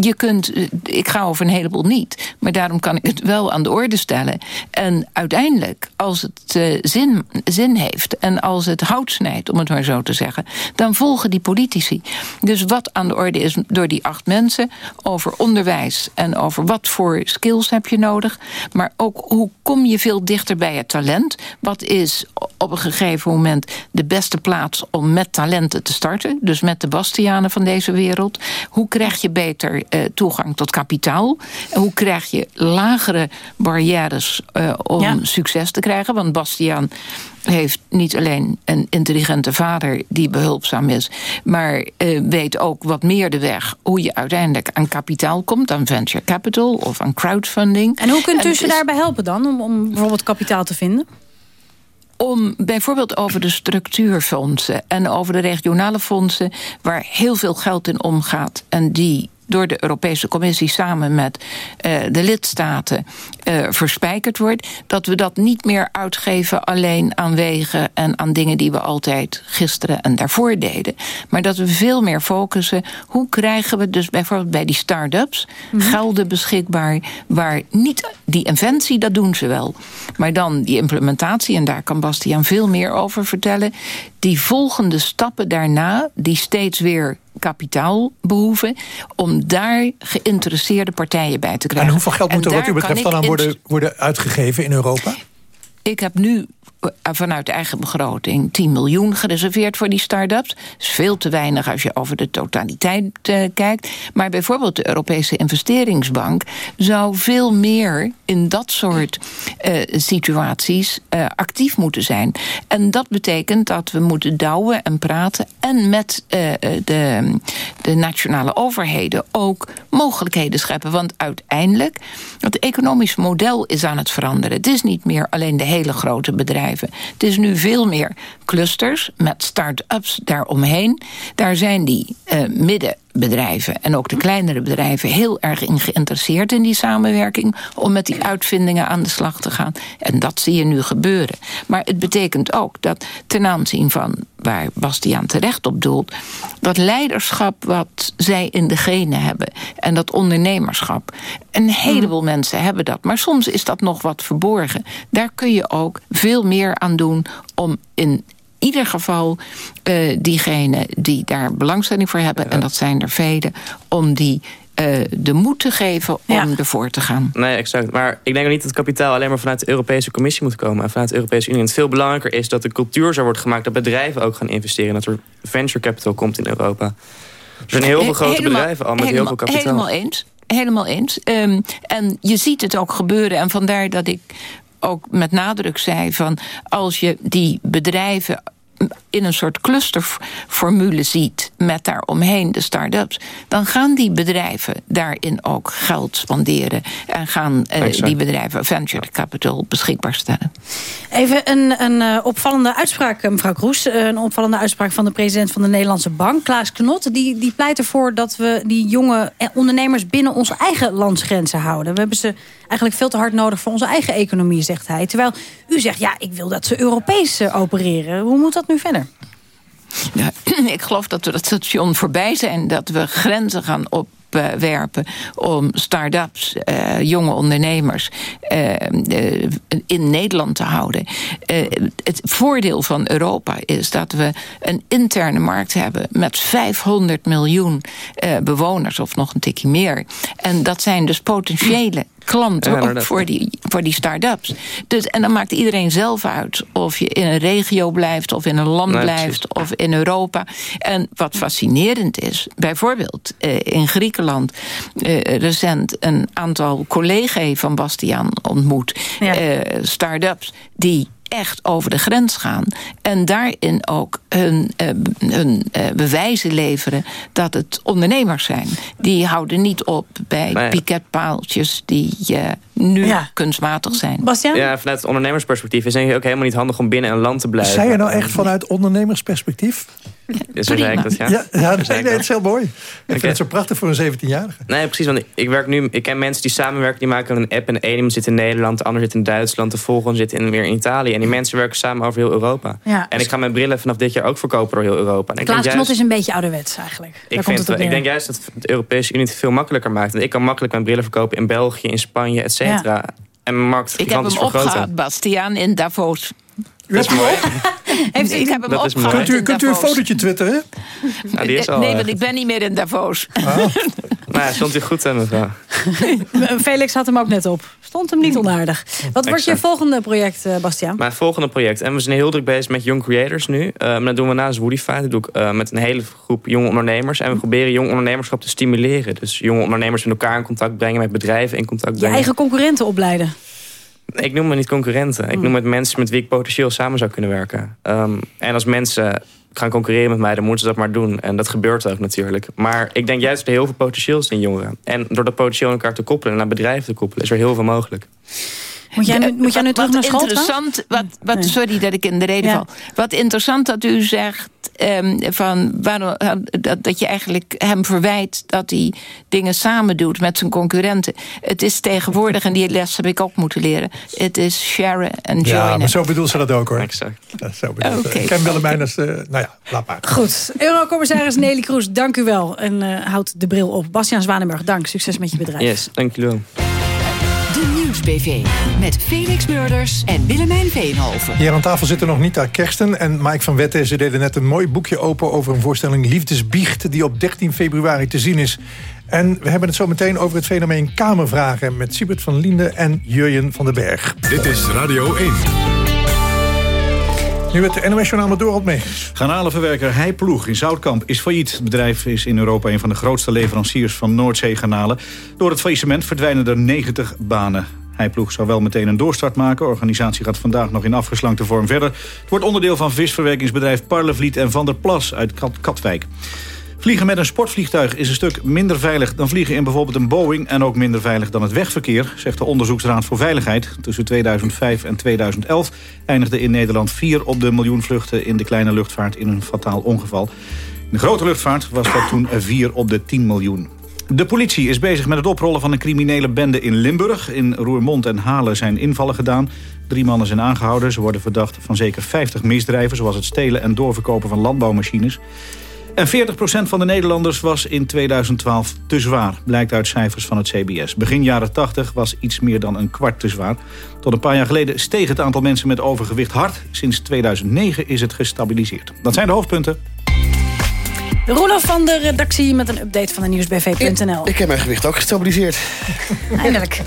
je kunt. Ik ga over een heleboel niet. Maar daarom kan ik het wel aan de orde stellen. En uiteindelijk, als het zin, zin heeft en als het hout snijdt, om het maar zo te zeggen, dan volgen die politici. Dus wat aan de orde is door die acht mensen over onderwijs en over wat voor skills heb je nodig. Maar ook hoe kom je veel dichter bij het talent? Wat is op een gegeven moment de beste plaats om met talenten te starten? Dus met de Bastianen van deze wereld. Hoe krijg je beter uh, toegang tot kapitaal? Hoe krijg je lagere barrières uh, om ja. succes te krijgen? Want Bastiaan heeft niet alleen een intelligente vader die behulpzaam is, maar uh, weet ook wat meer de weg hoe je uiteindelijk aan kapitaal komt, aan venture capital of aan crowdfunding. En hoe kunt u ze is... daarbij helpen dan om, om bijvoorbeeld kapitaal te vinden? om bijvoorbeeld over de structuurfondsen en over de regionale fondsen, waar heel veel geld in omgaat en die door de Europese Commissie samen met uh, de lidstaten uh, verspijkerd wordt. Dat we dat niet meer uitgeven alleen aan wegen en aan dingen die we altijd gisteren en daarvoor deden. Maar dat we veel meer focussen. Hoe krijgen we dus bijvoorbeeld bij die start-ups mm -hmm. gelden beschikbaar waar niet die inventie, dat doen ze wel. Maar dan die implementatie, en daar kan Bastiaan veel meer over vertellen. Die volgende stappen daarna, die steeds weer kapitaal behoeven... om daar geïnteresseerde partijen bij te krijgen. En hoeveel geld moet er wat u betreft dan aan worden, worden uitgegeven in Europa? Ik heb nu vanuit de eigen begroting 10 miljoen gereserveerd voor die start-ups. Dat is veel te weinig als je over de totaliteit uh, kijkt. Maar bijvoorbeeld de Europese investeringsbank zou veel meer in dat soort uh, situaties actief moeten zijn. En dat betekent dat we moeten douwen en praten en met de, de nationale overheden ook mogelijkheden scheppen. Want uiteindelijk, het economisch model is aan het veranderen. Het is niet meer alleen de hele grote bedrijven. Het is nu veel meer clusters met start-ups daaromheen. Daar zijn die uh, midden bedrijven en ook de kleinere bedrijven heel erg in geïnteresseerd in die samenwerking om met die uitvindingen aan de slag te gaan. En dat zie je nu gebeuren. Maar het betekent ook dat ten aanzien van waar Bastiaan terecht op doelt, dat leiderschap wat zij in de genen hebben en dat ondernemerschap. Een heleboel mensen hebben dat, maar soms is dat nog wat verborgen. Daar kun je ook veel meer aan doen om in ieder geval uh, diegenen die daar belangstelling voor hebben... en dat zijn er velen, om die uh, de moed te geven om ja. ervoor te gaan. Nee, exact. Maar ik denk ook niet dat kapitaal alleen maar vanuit de Europese Commissie moet komen... en vanuit de Europese Unie. En het veel belangrijker is dat de cultuur zo wordt gemaakt... dat bedrijven ook gaan investeren. Dat er venture capital komt in Europa. Er zijn heel veel grote helemaal, bedrijven al met helemaal, heel veel kapitaal. Helemaal eens. Helemaal eens. Um, en je ziet het ook gebeuren. En vandaar dat ik ook met nadruk zei van... als je die bedrijven in een soort clusterformule ziet met daaromheen de start-ups, dan gaan die bedrijven daarin ook geld spanderen en gaan uh, die bedrijven venture capital beschikbaar stellen. Even een, een uh, opvallende uitspraak, eh, mevrouw Kroes. Een opvallende uitspraak van de president van de Nederlandse Bank, Klaas Knot. Die, die pleit ervoor dat we die jonge ondernemers binnen onze eigen landsgrenzen houden. We hebben ze eigenlijk veel te hard nodig voor onze eigen economie, zegt hij. Terwijl u zegt, ja, ik wil dat ze Europees opereren. Hoe moet dat nu verder? Ja, <clears throat> ik geloof dat we dat station voorbij zijn. Dat we grenzen gaan opwerpen om start-ups, uh, jonge ondernemers uh, in Nederland te houden. het voordeel van Europa is dat we een interne markt hebben met 500 miljoen bewoners, of nog een tikje meer. En dat zijn dus potentiële klanten, Ja, ook voor die, voor die start-ups. Dus, en dan maakt iedereen zelf uit of je in een regio blijft... of in een land Nee, blijft, of in Europa. En wat fascinerend is, bijvoorbeeld eh, in Griekenland... eh, recent een aantal collega's van Bastiaan ontmoet. eh, start-ups die echt over de grens gaan. En daarin ook hun, eh, hun eh, bewijzen leveren dat het ondernemers zijn. Die houden niet op bij Nee. piketpaaltjes die nu kunstmatig zijn. Bastiaan? Ja, vanuit het ondernemersperspectief is het ook helemaal niet handig om binnen een land te blijven. Zei je nou echt vanuit ondernemersperspectief? Ja, zo zei ik dat, ja. Ja, ja nee, nee, dat. het is heel mooi. Ik vind Oké. het zo prachtig voor een 17-jarige. Nee, precies. Want ik werk nu. Ik ken mensen die samenwerken, die maken een app. En de ene zit in Nederland, de ander zit in Duitsland, de volgende zit in, weer in Italië. En die mensen werken samen over heel Europa. Ja. En ik ga mijn brillen vanaf dit jaar ook verkopen door heel Europa. En ik Klaas juist, is een beetje ouderwets eigenlijk. Daar ik, komt vind, het op ik denk juist dat de Europese Unie het veel makkelijker maakt. Want ik kan makkelijk mijn brillen verkopen in België, in Spanje, et cetera. En markt Ik heb hem opgehaald, Bastiaan, in Davos. Dat is mooi. <laughs> Heeft, ik heb hem Dat opgehaald Kunt u, in kunt u een fotootje twitteren? Nou, die is al, nee, eh, want ik ben niet meer in Davos. <laughs> Nou, ja, stond u goed, hè, mevrouw. <laughs> Felix had hem ook net op. Stond hem niet onaardig. Wat wordt je volgende project, eh, Bastiaan? Mijn volgende project. En we zijn heel druk bezig met Young Creators nu. Eh, maar dat doen we naast Woodify. Dat doe ik eh, met een hele groep jonge ondernemers. En we proberen jong ondernemerschap te stimuleren. Dus jonge ondernemers met elkaar in contact brengen. Met bedrijven in contact Je brengen. eigen concurrenten opleiden. Ik noem me niet concurrenten. Ik noem het mensen met wie ik potentieel samen zou kunnen werken. Ehm, en als mensen gaan concurreren met mij, dan moeten ze dat maar doen. En dat gebeurt ook natuurlijk. Maar ik denk juist dat er heel veel potentieel is in jongeren. En door dat potentieel aan elkaar te koppelen en naar bedrijven te koppelen, is er heel veel mogelijk. Moet jij nu, moet jij nu Wat- terug naar wat school? interessant, wat, wat, Sorry dat ik in de reden Ja. val. Wat interessant dat u zegt ehm, van waarom, dat, dat je eigenlijk hem verwijt dat hij dingen samen doet met zijn concurrenten. Het is tegenwoordig, en die les heb ik ook moeten leren. Het is sharen en Ja, joinen. maar zo bedoelt ze dat ook hoor. Exact. Ja, zo bedoelt. Oké. Ik ken Willemijn als... eh, nou ja, laat maar. Goed. Eurocommissaris Nelly Kroes, dank u wel. En eh, houd de bril op. Bastiaan Zwanenburg, dank. Succes met je bedrijf. Yes, dank jullie wel. De Nieuws-PV. Met Felix Murders en Willemijn Veenhoven. Hier aan tafel zitten nog Nita Kersten en Mike van Wetten. Ze deden net een mooi boekje open over een voorstelling Liefdesbiecht... die op 13 februari te zien is. En we hebben het zo meteen over het fenomeen Kamervragen... met Siebert van Linde en Jurjen van den Berg. Dit is Radio 1. Nu het NOS Journaal met Dorot Meegers. Garnalenverwerker Heiploeg in Zoutkamp is failliet. Het bedrijf is in Europa een van de grootste leveranciers van Noordzeegarnalen. Door het faillissement verdwijnen er 90 banen. Heiploeg zou wel meteen een doorstart maken. De organisatie gaat vandaag nog in afgeslankte vorm verder. Het wordt onderdeel van visverwerkingsbedrijf Parlevliet en Van der Plas uit Kat- Katwijk. Vliegen met een sportvliegtuig is een stuk minder veilig dan vliegen in bijvoorbeeld een Boeing... en ook minder veilig dan het wegverkeer, zegt de Onderzoeksraad voor Veiligheid. Tussen 2005 en 2011 eindigde in Nederland vier op de miljoen vluchten... in de kleine luchtvaart in een fataal ongeval. In de grote luchtvaart was dat toen vier op de 10 miljoen. De politie is bezig met het oprollen van een criminele bende in Limburg. In Roermond en Halen zijn invallen gedaan. Drie mannen zijn aangehouden. Ze worden verdacht van zeker 50 misdrijven... zoals het stelen en doorverkopen van landbouwmachines. En 40% van de Nederlanders was in 2012 te zwaar, blijkt uit cijfers van het CBS. Begin jaren 80 was iets meer dan een kwart te zwaar. Tot een paar jaar geleden steeg het aantal mensen met overgewicht hard. Sinds 2009 is het gestabiliseerd. Dat zijn de hoofdpunten. Roelof van de redactie met een update van de nieuwsbv.nl. Ik heb mijn gewicht ook gestabiliseerd. <laughs> Eindelijk.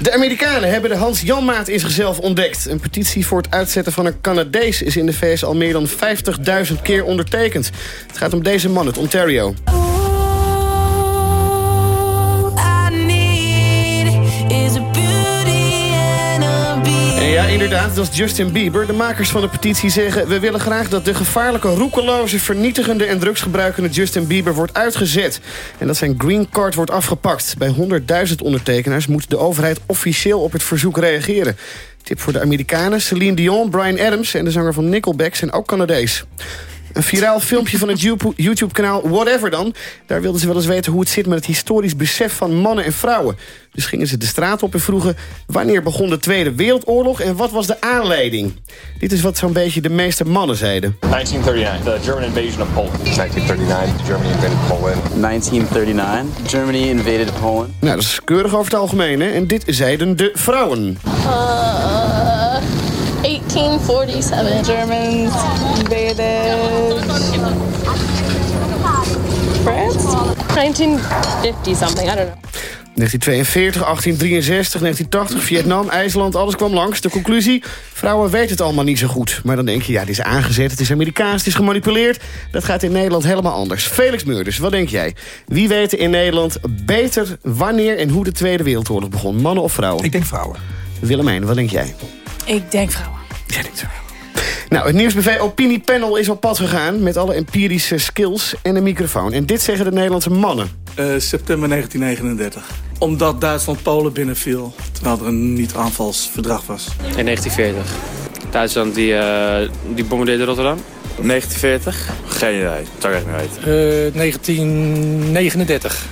De Amerikanen hebben de Hans Janmaat in zichzelf ontdekt. Een petitie voor het uitzetten van een Canadees is in de VS al meer dan 50.000 keer ondertekend. Het gaat om deze man uit Ontario. Ja, inderdaad, dat is Justin Bieber. De makers van de petitie zeggen... we willen graag dat de gevaarlijke, roekeloze, vernietigende... en drugsgebruikende Justin Bieber wordt uitgezet. En dat zijn green card wordt afgepakt. Bij 100.000 ondertekenaars moet de overheid officieel op het verzoek reageren. Tip voor de Amerikanen. Celine Dion, Brian Adams en de zanger van Nickelback zijn ook Canadees. Een viraal filmpje van het YouTube-kanaal Whatever dan. Daar wilden ze wel eens weten hoe het zit met het historisch besef van mannen en vrouwen. Dus gingen ze de straat op en vroegen... wanneer begon de Tweede Wereldoorlog en wat was de aanleiding? Dit is wat zo'n beetje de meeste mannen zeiden. 1939, the German invasion of Poland. 1939, Germany invaded Poland. 1939, Germany invaded Poland. Nou, dat is keurig over het algemeen, hè? En dit zeiden de vrouwen. Uh, 1847. Germans invaded France? 1950 something, I don't know. 1942, 1863, 1980, Vietnam, IJsland, alles kwam langs. De conclusie, vrouwen weten het allemaal niet zo goed. Maar dan denk je, ja, dit is aangezet, het is Amerikaans, het is gemanipuleerd. Dat gaat in Nederland helemaal anders. Felix Meurders, wat denk jij? Wie weet in Nederland beter wanneer en hoe de Tweede Wereldoorlog begon? Mannen of vrouwen? Ik denk vrouwen. Willemijn, wat denk jij? Ik denk vrouwen. Nou, het Nieuwsbv Opiniepanel is op pad gegaan... met alle empirische skills en een microfoon. En dit zeggen de Nederlandse mannen. Uh, september 1939. Omdat Duitsland Polen binnenviel, terwijl er een niet-aanvalsverdrag was. In 1940. Duitsland die, uh, die bombardeerde Rotterdam. 1940? Geen idee, dat zou ik echt niet weten. Uh, 1939.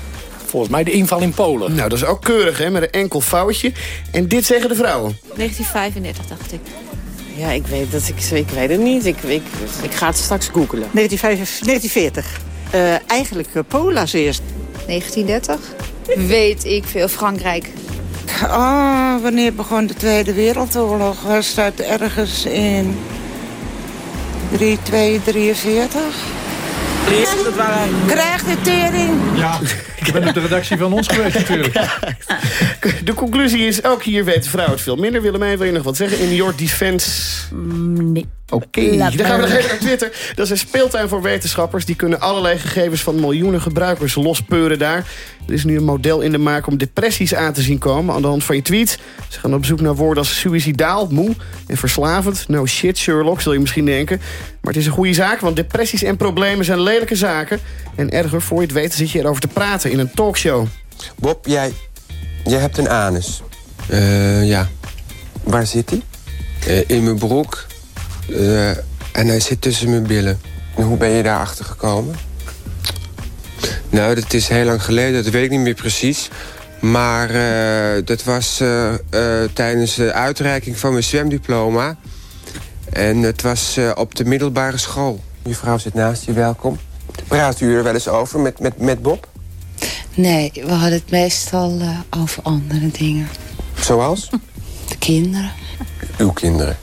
Volgens mij de inval in Polen. Nou, dat is ook keurig, hè, met een enkel foutje. En dit zeggen de vrouwen. 1935, dacht ik. Ja, ik weet, dat, ik, ik weet het niet. Ik, ik, ik ga het straks googelen. 1940. Uh, eigenlijk Polen als eerst. 1930. Weet ik veel, Frankrijk. Oh, wanneer begon de Tweede Wereldoorlog? Was dat ergens in 3243? Krijgt de tering. Ja, ik ben op de redactie van ons geweest <laughs> natuurlijk. De conclusie is, ook hier weten vrouwen het veel minder. Willemijn, wil je nog wat zeggen? In your defense? Nee. Oké, okay. dan gaan we nog even naar Twitter. Dat is een speeltuin voor wetenschappers. Die kunnen allerlei gegevens van miljoenen gebruikers lospeuren daar. Er is nu een model in de maak om depressies aan te zien komen... aan de hand van je tweet. Ze gaan op zoek naar woorden als suicidaal, moe en verslavend. No shit, Sherlock, zul je misschien denken. Maar het is een goede zaak, want depressies en problemen zijn lelijke zaken. En erger, voor je het weet, zit je erover te praten in een talkshow. Bob, jij, jij hebt een anus. Uh, ja. Waar zit hij? Uh, in mijn broek. Uh, en hij zit tussen mijn billen. En hoe ben je daarachter gekomen? Nou, dat is heel lang geleden, dat weet ik niet meer precies. Maar uh, dat was uh, uh, tijdens de uitreiking van mijn zwemdiploma. En het was op de middelbare school. Je vrouw zit naast je, welkom. Praat u er wel eens over met, met, met Bob? Nee, we hadden het meestal over andere dingen. Zoals? De kinderen. Uw kinderen?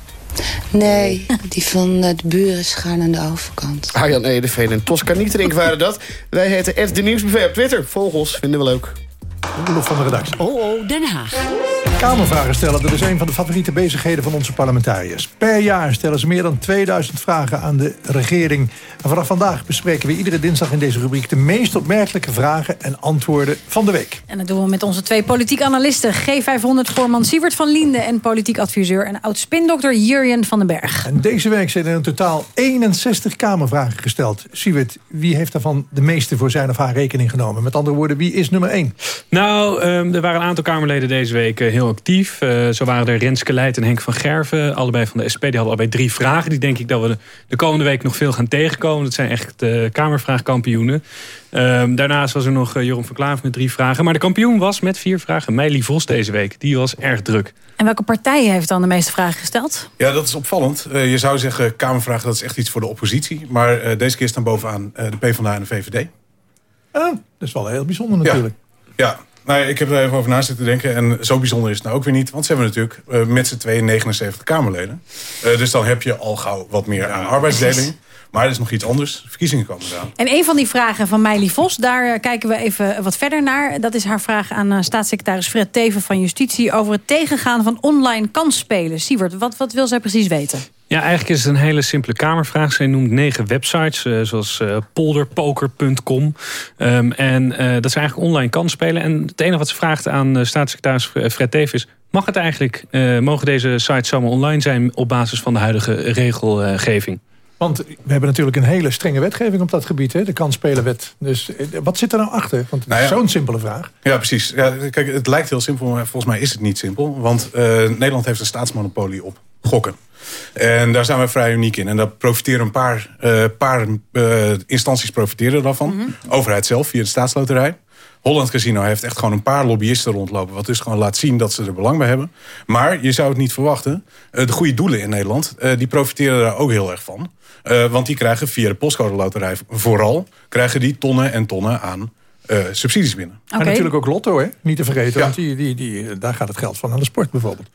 Nee, die van de buren gaan aan de overkant. Arjan Edeveen en Tosca Nietrink waren dat. Wij heten de Nieuwsbv op Twitter. Volg ons, vinden we leuk. Roelof van de redactie. Oh, oh, Den Haag. Kamervragen stellen, dat is een van de favoriete bezigheden van onze parlementariërs. Per jaar stellen ze meer dan 2000 vragen aan de regering. En vanaf vandaag bespreken we iedere dinsdag in deze rubriek... de meest opmerkelijke vragen en antwoorden van de week. En dat doen we met onze twee politiek analisten. G500-voorman Sievert van Linden en politiek adviseur... en oud-spindokter Jurjen van den Berg. En deze week zijn er in totaal 61 Kamervragen gesteld. Sievert, wie heeft daarvan de meeste voor zijn of haar rekening genomen? Met andere woorden, wie is nummer 1? Nou, um, er waren een aantal Kamerleden deze week uh, heel actief. Uh, zo waren er Renske Leijt en Henk van Gerven. Allebei van de SP. Die hadden allebei drie vragen. Die denk ik dat we de, de komende week nog veel gaan tegenkomen. Dat zijn echt uh, Kamervraagkampioenen. Um, daarnaast was er nog uh, Jeroen van Klaver met drie vragen. Maar de kampioen was met vier vragen Meili Vos deze week. Die was erg druk. En welke partij heeft dan de meeste vragen gesteld? Ja, dat is opvallend. Uh, je zou zeggen, Kamervragen dat is echt iets voor de oppositie. Maar uh, deze keer staan bovenaan uh, de PvdA en de VVD. Oh, dat is wel heel bijzonder natuurlijk. Ja, ja. Nou, ik heb er even over na zitten denken. En zo bijzonder is het nou ook weer niet. Want ze hebben natuurlijk uh, met z'n tweeën 79 Kamerleden. Uh, dus dan heb je al gauw wat meer aan arbeidsdeling. Maar er is nog iets anders. Verkiezingen komen eraan. En een van die vragen van Meili Vos, daar kijken we even wat verder naar. Dat is haar vraag aan staatssecretaris Fred Teven van Justitie... over het tegengaan van online kansspelen. Sievert, wat, wat wil zij precies weten? Ja, eigenlijk is het een hele simpele kamervraag. Zij noemt negen websites, uh, zoals uh, polderpoker.com. Um, en uh, dat zijn eigenlijk online kansspelen. En het enige wat ze vraagt aan staatssecretaris Fred Teven is... mag het eigenlijk, mogen deze sites zomaar online zijn... op basis van de huidige regelgeving? Want we hebben natuurlijk een hele strenge wetgeving op dat gebied, hè? de kansspelenwet. Dus wat zit er nou achter? Want nou ja, zo'n simpele vraag. Ja, precies. Ja, kijk, het lijkt heel simpel, maar volgens mij is het niet simpel. Want uh, Nederland heeft een staatsmonopolie op gokken. En daar zijn we vrij uniek in. En daar profiteren een paar, uh, paar uh, instanties profiteren daarvan. Mm -hmm. Overheid zelf, via de staatsloterij. Holland Casino heeft echt gewoon een paar lobbyisten rondlopen... wat dus gewoon laat zien dat ze er belang bij hebben. Maar je zou het niet verwachten. de goede doelen in Nederland, die profiteren daar ook heel erg van. Want die krijgen via de postcode loterij vooral... krijgen die tonnen en tonnen aan eh, subsidies binnen. En natuurlijk ook Lotto, hè? niet te vergeten. Want die, die, die, daar gaat het geld van aan de sport bijvoorbeeld.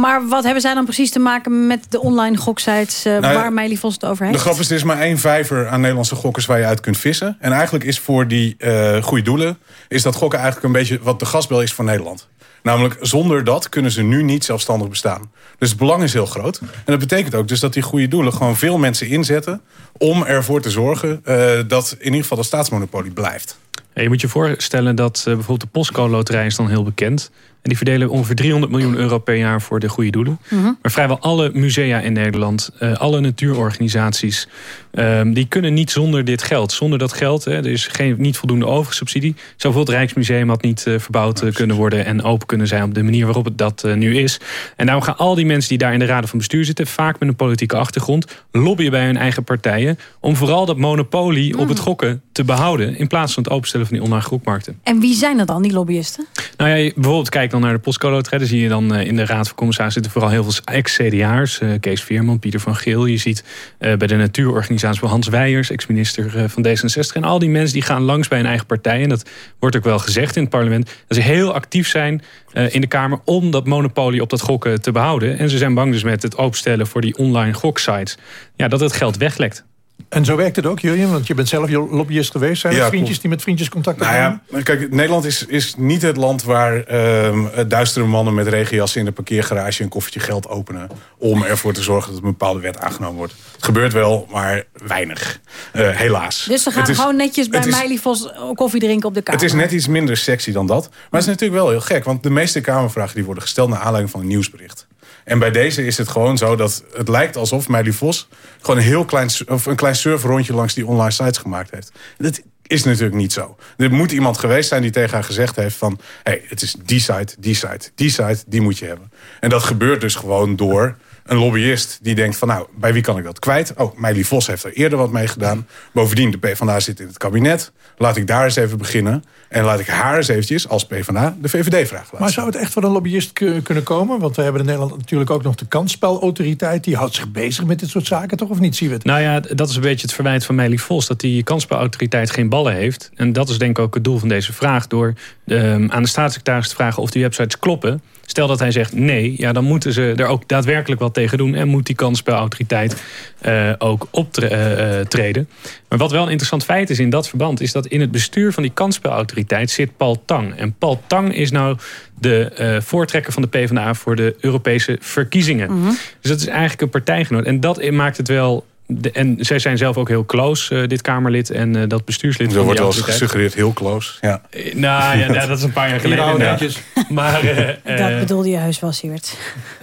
Maar wat hebben zij dan precies te maken met de online goksites... eh, Nou ja, waar Meili Vos het over heeft? De grap is, er is maar één vijver aan Nederlandse gokkers waar je uit kunt vissen. En eigenlijk is voor die eh goede doelen... is dat gokken eigenlijk een beetje wat de gasbel is voor Nederland. Namelijk, zonder dat kunnen ze nu niet zelfstandig bestaan. Dus het belang is heel groot. En dat betekent ook dus dat die goede doelen gewoon veel mensen inzetten... om ervoor te zorgen eh, dat in ieder geval de staatsmonopolie blijft. Je moet je voorstellen dat eh, bijvoorbeeld de Postcode Loterij is dan heel bekend. Die verdelen ongeveer 300 miljoen euro per jaar voor de goede doelen. Mhm. Maar vrijwel alle musea in Nederland, eh, alle natuurorganisaties... ehm, die kunnen niet zonder dit geld. Zonder dat geld, hè, er is geen, niet voldoende oversubsidie. Zo bijvoorbeeld het Rijksmuseum had niet eh, verbouwd eh, kunnen worden... en open kunnen zijn op de manier waarop het dat nu is. En daarom gaan al die mensen die daar in de raden van bestuur zitten... vaak met een politieke achtergrond, lobbyen bij hun eigen partijen... om vooral dat monopolie op het gokken te behouden... in plaats van het openstellen van die online gokmarkten. En wie zijn dat dan, die lobbyisten? Nou ja, bijvoorbeeld kijk naar de postcode loterij. Dan zie je dan eh, in de Raad van Commissarissen zitten vooral heel veel ex-CDA'ers. eh, Kees Veerman, Pieter van Geel. Je ziet eh, bij de natuurorganisatie van Hans Weijers, ex-minister van D66. En al die mensen die gaan langs bij hun eigen partij. En dat wordt ook wel gezegd in het parlement. Dat ze heel actief zijn in de Kamer om dat monopolie op dat gokken te behouden. En ze zijn bang dus met het openstellen voor die online goksites. Ja, dat het geld weglekt. En zo werkt het ook, Julian, want je bent zelf lobbyist geweest. Zijn er Ja, vriendjes die met vriendjes contact Nou hebben? ja, maar kijk, Nederland is, is niet het land waar ehm, duistere mannen met regenjassen in de parkeergarage een koffertje geld openen. om ervoor te zorgen dat een bepaalde wet aangenomen wordt. Het gebeurt wel, maar weinig. Eh, helaas. Dus ze gaan Het is- gewoon netjes bij Meili Vos koffie drinken op de kamer. Het is net iets minder sexy dan dat. Maar het is natuurlijk wel heel gek. Want de meeste Kamervragen die worden gesteld naar aanleiding van een nieuwsbericht. En bij deze is het gewoon zo dat het lijkt alsof Meili Vos... gewoon een heel klein, of een klein surfrondje langs die online sites gemaakt heeft. Dat is natuurlijk niet zo. Er moet iemand geweest zijn die tegen haar gezegd heeft van... hé, hey, het is die site, die site, die site, die moet je hebben. En dat gebeurt dus gewoon door een lobbyist die denkt van... nou, bij wie kan ik dat kwijt? Oh, Meili Vos heeft er eerder wat mee gedaan. Bovendien, de PvdA zit in het kabinet. Laat ik daar eens even beginnen. En laat ik haar eens eventjes als PvdA de VVD vragen laten Maar zou het echt van een lobbyist ku- kunnen komen? Want we hebben in Nederland natuurlijk ook nog de kansspelautoriteit. Die houdt zich bezig met dit soort zaken, toch? Of niet, Siewert? Nou ja, dat is een beetje het verwijt van Meili Vos... dat die kansspelautoriteit geen ballen heeft. En dat is denk ik ook het doel van deze vraag... door ehm, aan de staatssecretaris te vragen of die websites kloppen. Stel dat hij zegt nee, ja, dan moeten ze er ook daadwerkelijk wat tegen doen... en moet die kansspelautoriteit eh, ook optreden. maar wat wel een interessant feit is in dat verband... is dat in het bestuur van die kansspelautoriteit zit Paul Tang. En Paul Tang is nou de eh, voortrekker van de PvdA... voor de Europese verkiezingen. Dus dat is eigenlijk een partijgenoot. En dat maakt het wel... De, en zij zijn zelf ook heel close, eh, dit Kamerlid en eh, dat bestuurslid Er van wordt wel eens gesuggereerd heel close. Ja. Eh, Nou ja, ja, dat is een paar jaar geleden. Inderdaad. Maar eh, Dat bedoelde je heus wel, Siewert.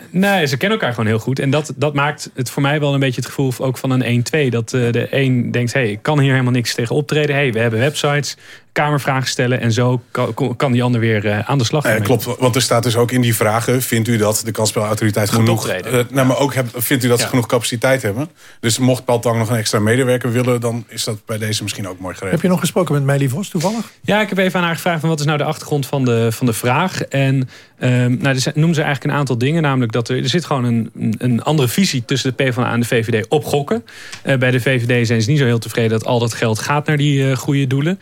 Nee, ze kennen elkaar gewoon heel goed. En dat, dat maakt het voor mij wel een beetje het gevoel ook van een 1-2. Dat eh, de een denkt, hey, ik kan hier helemaal niks tegen optreden. hey, we hebben websites, kamervragen stellen. En zo kan, kan die ander weer eh, aan de slag. Ermee. klopt, want er staat dus ook in die vragen... vindt u dat de kansspelautoriteit genoeg... eh, nou, maar ook heb, vindt u dat ze Ja. genoeg capaciteit hebben? Dus mocht Paul Tang nog een extra medewerker willen... dan is dat bij deze misschien ook mooi geregeld. Heb je nog gesproken met Meili Vos toevallig? Ja, ik heb even aan haar gevraagd van wat is nou de achtergrond van de, van de vraag. En ehm nou, dus noemen ze eigenlijk een aantal dingen. Namelijk dat er, er zit gewoon een, een andere visie tussen de PvdA en de VVD op gokken. Eh, bij de VVD zijn ze niet zo heel tevreden dat al dat geld gaat naar die eh, goede doelen.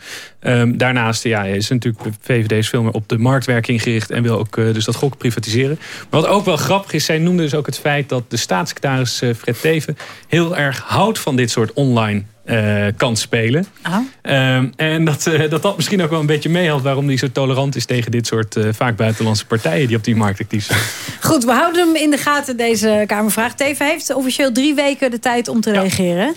Ehm, daarnaast ja, is natuurlijk VVD veel meer op de marktwerking gericht en wil ook eh, dus dat gokken privatiseren. Maar wat ook wel grappig is, zij noemde dus ook het feit dat de staatssecretaris eh, Fred Teven heel erg houdt van dit soort online eh kansspelen. Ehm, en dat, eh, dat dat misschien ook wel een beetje meehelpt waarom hij zo tolerant is tegen dit soort eh, vaak buitenlandse partijen die op die markt actief zijn. Goed, we houden hem in de gaten, deze Kamervraag. Teven heeft officieel drie weken de tijd om te reageren.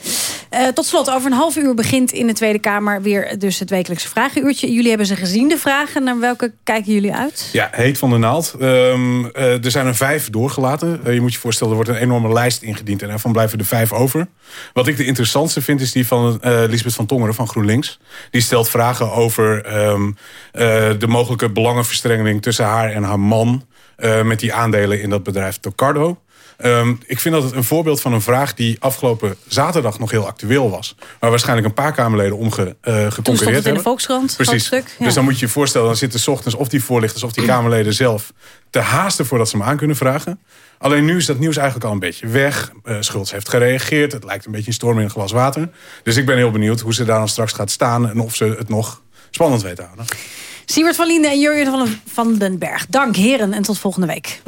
Eh, tot slot, over een half uur begint in de Tweede Kamer... weer dus het wekelijkse vragenuurtje. Jullie hebben ze gezien, de vragen. Naar welke kijken jullie uit? Ja, heet van de naald. Ehm, eh, er zijn er vijf doorgelaten. Je moet je voorstellen, er wordt een enorme lijst ingediend... en daarvan blijven er vijf over. Wat ik de interessantste vind, is die van eh Lisbeth van Tongeren van GroenLinks. Die stelt vragen over ehm, eh, de mogelijke belangenverstrengeling... tussen haar en haar man... eh, met die aandelen in dat bedrijf Tocardo. Ehm, ik vind dat het een voorbeeld van een vraag die afgelopen zaterdag nog heel actueel was. Waar waarschijnlijk een paar Kamerleden om ge, Toen stond het in de. Volkskrant, Precies. stuk. Ja. Dus dan moet je je voorstellen, dan zitten 's ochtends of die voorlichters of die <clears throat> Kamerleden zelf te haasten voordat ze hem aan kunnen vragen. Alleen nu is dat nieuws eigenlijk al een beetje weg. Uh, Schultz heeft gereageerd. Het lijkt een beetje een storm in een glas water. Dus ik ben heel benieuwd hoe ze daar dan straks gaat staan en of ze het nog spannend weet te houden. Siebert van Liende en Jurjen van, van den Berg. Dank heren en tot volgende week.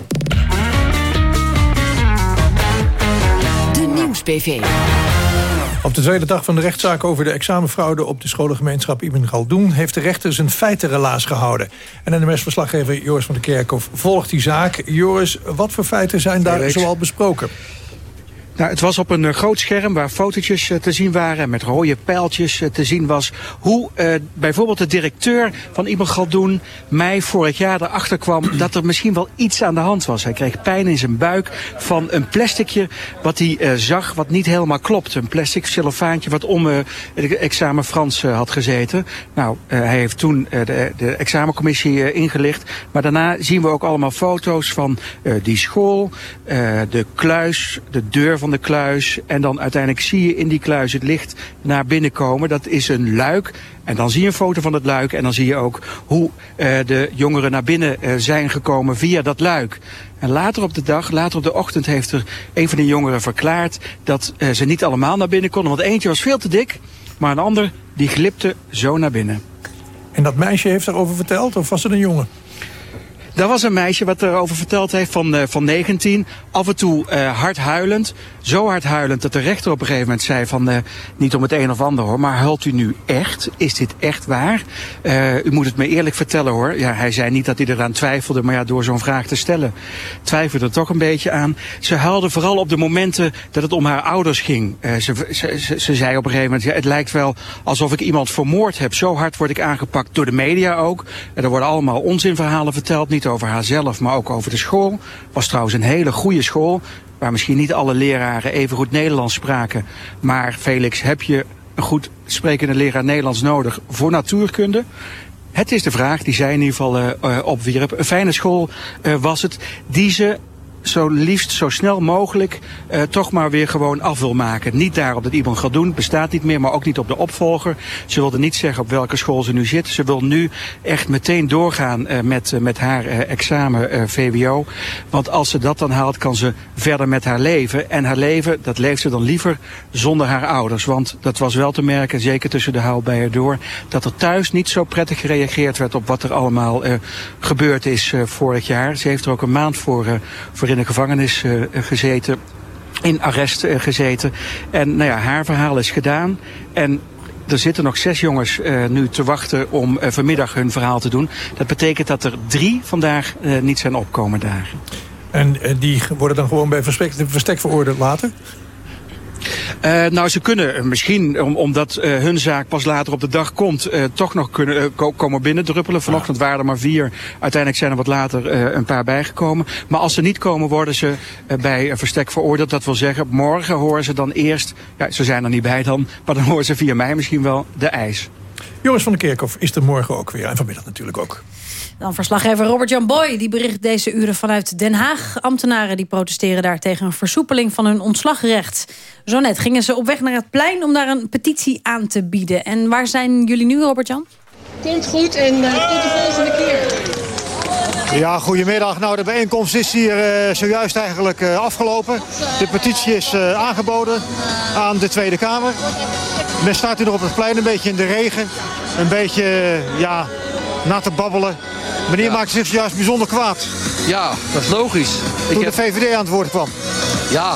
De Nieuwsbv. Op de tweede dag van de rechtszaak over de examenfraude op de scholengemeenschap Ibn Galdoen heeft de rechter zijn feitenrelaas gehouden. En NMS-verslaggever Joris van der Kerkhof volgt die zaak. Joris, wat voor feiten zijn daar zoal besproken? Nou, het was op een uh, groot scherm waar fotootjes uh, te zien waren... met rode pijltjes uh, te zien was... hoe bijvoorbeeld de directeur van Ibn Galdoen mij vorig jaar erachter kwam... <clears throat> dat er misschien wel iets aan de hand was. Hij kreeg pijn in zijn buik van een plasticje wat hij zag... wat niet helemaal klopt. Een plastic cellofaantje wat om het examen Frans had gezeten. Nou, hij heeft toen de, de, examencommissie ingelicht. Maar daarna zien we ook allemaal foto's van die school... de kluis, de deur van de kluis. En dan uiteindelijk zie je in die kluis het licht naar binnen komen. Dat is een luik. En dan zie je een foto van het luik. En dan zie je ook hoe uh, de jongeren naar binnen uh, zijn gekomen via dat luik. En later op de dag, later op de ochtend, heeft er een van de jongeren verklaard dat uh, ze niet allemaal naar binnen konden. Want eentje was veel te dik, maar een ander die glipte zo naar binnen. En dat meisje heeft daarover verteld, of was het een jongen? Daar was een meisje wat erover verteld heeft van, uh, van 19. Af en toe uh, hard huilend. Zo hard huilend dat de rechter op een gegeven moment zei van... Uh, niet om het een of ander hoor, maar huilt u nu echt? Is dit echt waar? u moet het me eerlijk vertellen hoor. Ja, hij zei niet dat hij eraan twijfelde, maar ja, door zo'n vraag te stellen... twijfelde er toch een beetje aan. Ze huilde vooral op de momenten dat het om haar ouders ging. Ze, ze, ze, ze, zei op een gegeven moment... Ja, het lijkt wel alsof ik iemand vermoord heb. Zo hard word ik aangepakt door de media ook. Er worden allemaal onzinverhalen verteld, niet over haarzelf, maar ook over de school. Was trouwens een hele goede school, waar misschien niet alle leraren even goed Nederlands spraken. Maar Felix, heb je een goed sprekende leraar Nederlands nodig voor natuurkunde? Het is de vraag die zij in ieder geval uh, opwierp. Een fijne school uh, was het die ze zo liefst zo snel mogelijk uh, toch maar weer gewoon af wil maken. Niet daarop dat iemand gaat doen, bestaat niet meer, maar ook niet op de opvolger. Ze wilde niet zeggen op welke school ze nu zit. Ze wil nu echt meteen doorgaan uh, met, uh, met haar examen VWO. Want als ze dat dan haalt, kan ze verder met haar leven. En haar leven, dat leeft ze dan liever zonder haar ouders. Want dat was wel te merken, zeker tussen de huilbijen door, dat er thuis niet zo prettig gereageerd werd op wat er allemaal gebeurd is vorig jaar. Ze heeft er ook een maand voor, voor de gevangenis uh, gezeten, in arrest uh, gezeten. En nou ja, haar verhaal is gedaan. En er zitten nog zes jongens uh, nu te wachten om vanmiddag hun verhaal te doen. Dat betekent dat er drie vandaag niet zijn opkomen dagen. En die worden dan gewoon bij verstek, verstek veroordeeld later? Uh, nou, ze kunnen misschien, om, omdat uh, hun zaak pas later op de dag komt, uh, toch nog kunnen komen binnendruppelen. Vanochtend waren er maar vier. Uiteindelijk zijn er wat later een paar bijgekomen. Maar als ze niet komen, worden ze bij verstek veroordeeld. Dat wil zeggen, morgen horen ze dan eerst, ja, ze zijn er niet bij dan, maar dan horen ze via mij misschien wel de eis. Joris van der Kerkhoff is er morgen ook weer. En vanmiddag natuurlijk ook. Dan verslaggever Robert-Jan Boy, die bericht deze uren vanuit Den Haag. Ambtenaren die protesteren daar tegen een versoepeling van hun ontslagrecht. Zo net gingen ze op weg naar het plein om daar een petitie aan te bieden. En waar zijn jullie nu, Robert-Jan? Komt goed en uh, tot de volgende keer. Ja, goedemiddag. Nou, de bijeenkomst is hier uh, zojuist eigenlijk uh, afgelopen. De petitie is uh, aangeboden aan de Tweede Kamer. Men staat hier nog op het plein, een beetje in de regen. Een beetje, ja, na te babbelen. Meneer ja. maakt zich juist bijzonder kwaad. Ja, dat is logisch. Toen Ik de VVD aan het woord kwam. Ja,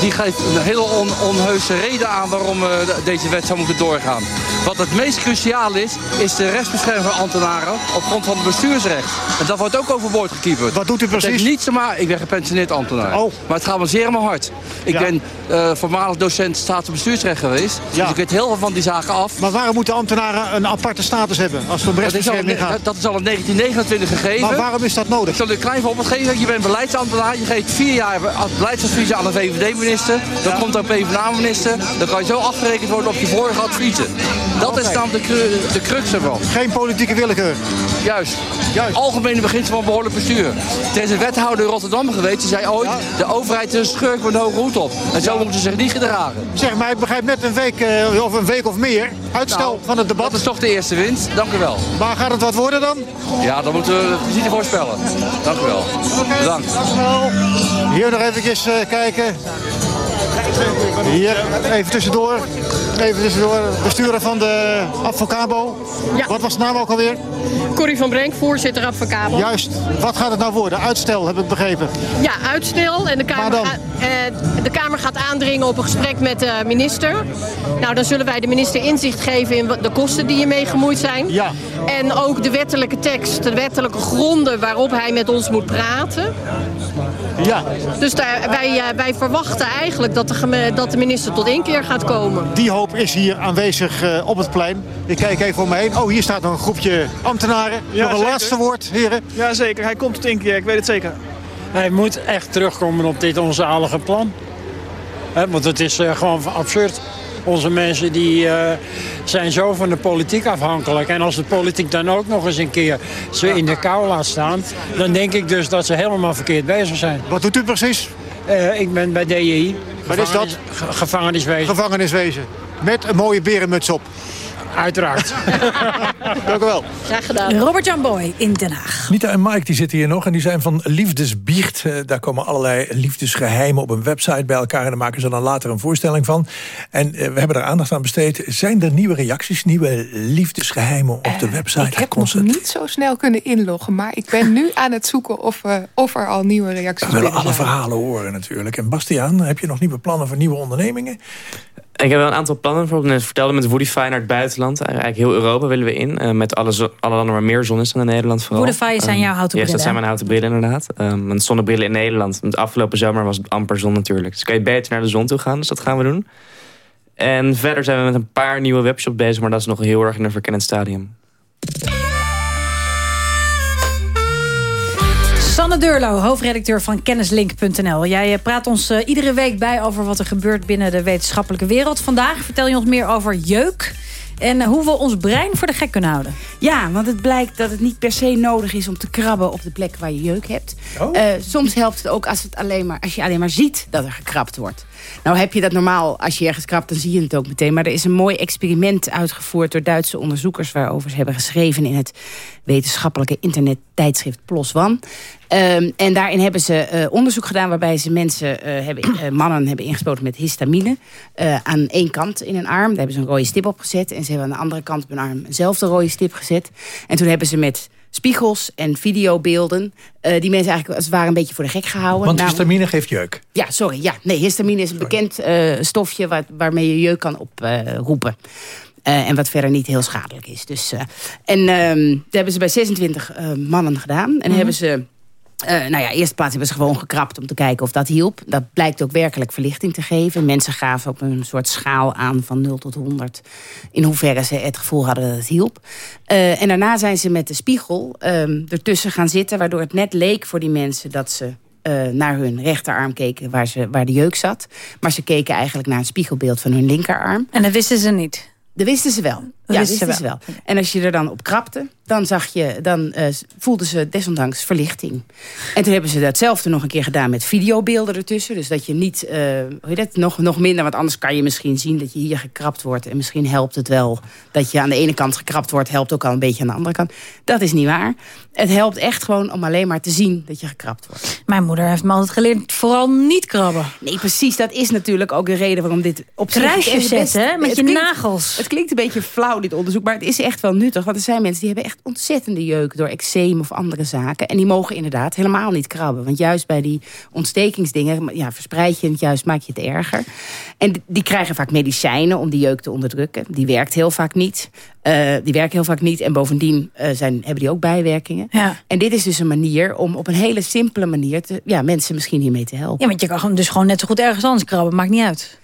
die geeft een hele on onheuse reden aan waarom uh, deze wet zou moeten doorgaan. Wat het meest cruciaal is, is de rechtsbescherming van ambtenaren op grond van het bestuursrecht. En dat wordt ook overboord gekieperd. Wat doet u precies? Het niets te maken. Ik ben gepensioneerd ambtenaar. Oh. Maar het gaat me zeer aan mijn hart. Ik ja. ben uh, voormalig docent staats- en bestuursrecht geweest. Ja. Dus ik weet heel veel van die zaken af. Maar waarom moeten ambtenaren een aparte status hebben als het om rechtsbescherming gaat? Dat is al in 1929 gegeven. Maar waarom is dat nodig? Ik zal u een klein voorbeeld geven. Je bent beleidsambtenaar. Je geeft vier jaar beleidsadviezen aan een VVD-minister. Dan ja. komt er een PvdA-minister. Dan kan je zo afgerekend worden op je vorige adviezen. Dat okay. is dan de, cru de crux ervan. Geen politieke willekeur? Juist. Juist. Algemene beginsel van behoorlijk bestuur. Er is een wethouder in Rotterdam geweest. Die zei ooit, ja. de overheid is een schurk met een hoge hoed op. En zo ja. moeten ze zich niet gedragen. Zeg maar, ik begrijp net een week uh, of een week of meer. Uitstel nou, van het debat. Dat is toch de eerste winst. Dank u wel. Maar gaat het wat worden dan? Ja, dan moeten we het niet voorspellen. Dank u wel. Okay, Bedankt. Dank u wel. Hier nog even uh, kijken. Hier, even tussendoor. Even tussendoor. Bestuurder van de Advocabo. Wat was de naam ook alweer? Corrie van Brenk, voorzitter Advocabo. Juist. Wat gaat het nou worden? Uitstel, heb ik begrepen. Ja, uitstel. En de Kamer, gaat, eh, de Kamer gaat aandringen op een gesprek met de minister. Nou, dan zullen wij de minister inzicht geven in de kosten die hiermee gemoeid zijn. Ja. En ook de wettelijke tekst, de wettelijke gronden waarop hij met ons moet praten. Ja. Dus daar, wij, eh, wij verwachten eigenlijk dat de, dat de minister tot inkeer gaat komen. Die hoop is hier aanwezig eh, op het plein. Ik kijk even om me heen. Oh, hier staat nog een groepje ambtenaren. nog een zeker. laatste woord, heren. Ja, zeker. Hij komt tot inkeer, ik weet het zeker. Hij moet echt terugkomen op dit onzalige plan. Hè, want het is eh, gewoon absurd. Onze mensen die, eh, zijn zo van de politiek afhankelijk. En als de politiek dan ook nog eens een keer ze in de kou laat staan... dan denk ik dus dat ze helemaal verkeerd bezig zijn. Wat doet u precies? ik ben bij DJI. Wat is dat? Ge- Gevangeniswezen. Gevangeniswezen. Met een mooie berenmuts op. Uiteraard. <laughs> Dank u wel. Graag gedaan. Robert-Jan Boy in Den Haag. Nita en Mike die zitten hier nog en die zijn van Liefdesbiecht. Eh, Daar komen allerlei liefdesgeheimen op een website bij elkaar... en daar maken ze dan later een voorstelling van. En eh, we hebben er aandacht aan besteed. Zijn er nieuwe reacties, nieuwe liefdesgeheimen op de website? Ik heb nog niet zo snel kunnen inloggen, maar ik ben nu aan het zoeken of, eh, of er al nieuwe reacties We willen binnen alle zijn. verhalen horen natuurlijk. En Bastiaan, heb je nog nieuwe plannen voor nieuwe ondernemingen? Ik heb wel een aantal plannen. Bijvoorbeeld net vertelde met Woodify naar het buitenland. Eigenlijk heel Europa willen we in. eh, met alle, alle landen waar meer zon is dan in Nederland vooral. Woodify zijn Ehm, jouw houten brillen, dat zijn mijn houten brillen inderdaad. Um, zonnebrillen in Nederland. Want afgelopen zomer was het amper zon natuurlijk. Dus kan je beter naar de zon toe gaan. Dus dat gaan we doen. En verder zijn we met een paar nieuwe webshops bezig. Maar dat is nog heel erg in een verkennend stadium. Sanne Deurlo, hoofdredacteur van kennislink.nl. Jij eh, praat ons eh, iedere week bij over wat er gebeurt binnen de wetenschappelijke wereld. Vandaag vertel je ons meer over jeuk en hoe we ons brein voor de gek kunnen houden. Ja, want het blijkt dat het niet per se nodig is om te krabben op de plek waar je jeuk hebt. Eh, soms helpt het ook als, het alleen maar, als je alleen maar ziet dat er gekrabt wordt. Nou heb je dat normaal, als je ergens krabt, dan zie je het ook meteen. Maar er is een mooi experiment uitgevoerd door Duitse onderzoekers... waarover ze hebben geschreven in het wetenschappelijke internettijdschrift PLOS ONE. Ehm, en daarin hebben ze eh, onderzoek gedaan waarbij ze mensen, eh, hebben, eh, mannen hebben ingespoten met histamine. aan één kant in een arm, daar hebben ze een rode stip op gezet. En ze hebben aan de andere kant op hun arm eenzelfde rode stip gezet. En toen hebben ze met spiegels en videobeelden... eh, die mensen eigenlijk als het ware een beetje voor de gek gehouden. Want Namelijk- histamine geeft jeuk. ja, sorry. Ja. Nee, histamine is een bekend eh, stofje waar, waarmee je jeuk kan oproepen. Eh, en wat verder niet heel schadelijk is. Dus, en ehm dat hebben ze bij 26 eh, mannen gedaan. En Mhm. hebben ze... eh, nou ja, eerste plaats hebben ze gewoon gekrapt om te kijken of dat hielp. Dat blijkt ook werkelijk verlichting te geven. Mensen gaven op een soort schaal aan van 0 tot 100... in hoeverre ze het gevoel hadden dat het hielp. Eh, en daarna zijn ze met de spiegel ehm, ertussen gaan zitten... waardoor het net leek voor die mensen dat ze eh, naar hun rechterarm keken waar, ze, waar de jeuk zat. Maar ze keken eigenlijk naar een spiegelbeeld van hun linkerarm. En dat wisten ze niet? Dat wisten ze wel. Dat ja, wisten ze wel. wel. En als je er dan op krapte, dan, zag je, dan eh, voelden ze desondanks verlichting. En toen hebben ze datzelfde nog een keer gedaan met videobeelden ertussen. Dus dat je niet, eh, hoe heet dat, nog, nog minder... want anders kan je misschien zien dat je hier gekrapt wordt. En misschien helpt het wel dat je aan de ene kant gekrapt wordt... helpt ook al een beetje aan de andere kant. Dat is niet waar. Het helpt echt gewoon om alleen maar te zien dat je gekrapt wordt. Mijn moeder heeft me altijd geleerd vooral niet krabben. Nee, precies. Dat is natuurlijk ook de reden waarom dit op zich- Kruisjes zetten, met het je klinkt- nagels. Het klinkt een beetje flauw, dit onderzoek, maar het is echt wel nuttig. Want er zijn mensen die hebben echt ontzettende jeuk door eczeem of andere zaken. En die mogen inderdaad helemaal niet krabben. Want juist bij die ontstekingsdingen ja, verspreid je het juist, maak je het erger. En die krijgen vaak medicijnen om die jeuk te onderdrukken. Die werkt heel vaak niet. Eh, die werken heel vaak niet. En bovendien eh, zijn, hebben die ook bijwerkingen. Ja. En dit is dus een manier om op een hele simpele manier te, ja, mensen misschien hiermee te helpen. Ja, want je kan gewoon- dus gewoon net zo goed ergens anders krabben. Maakt niet uit.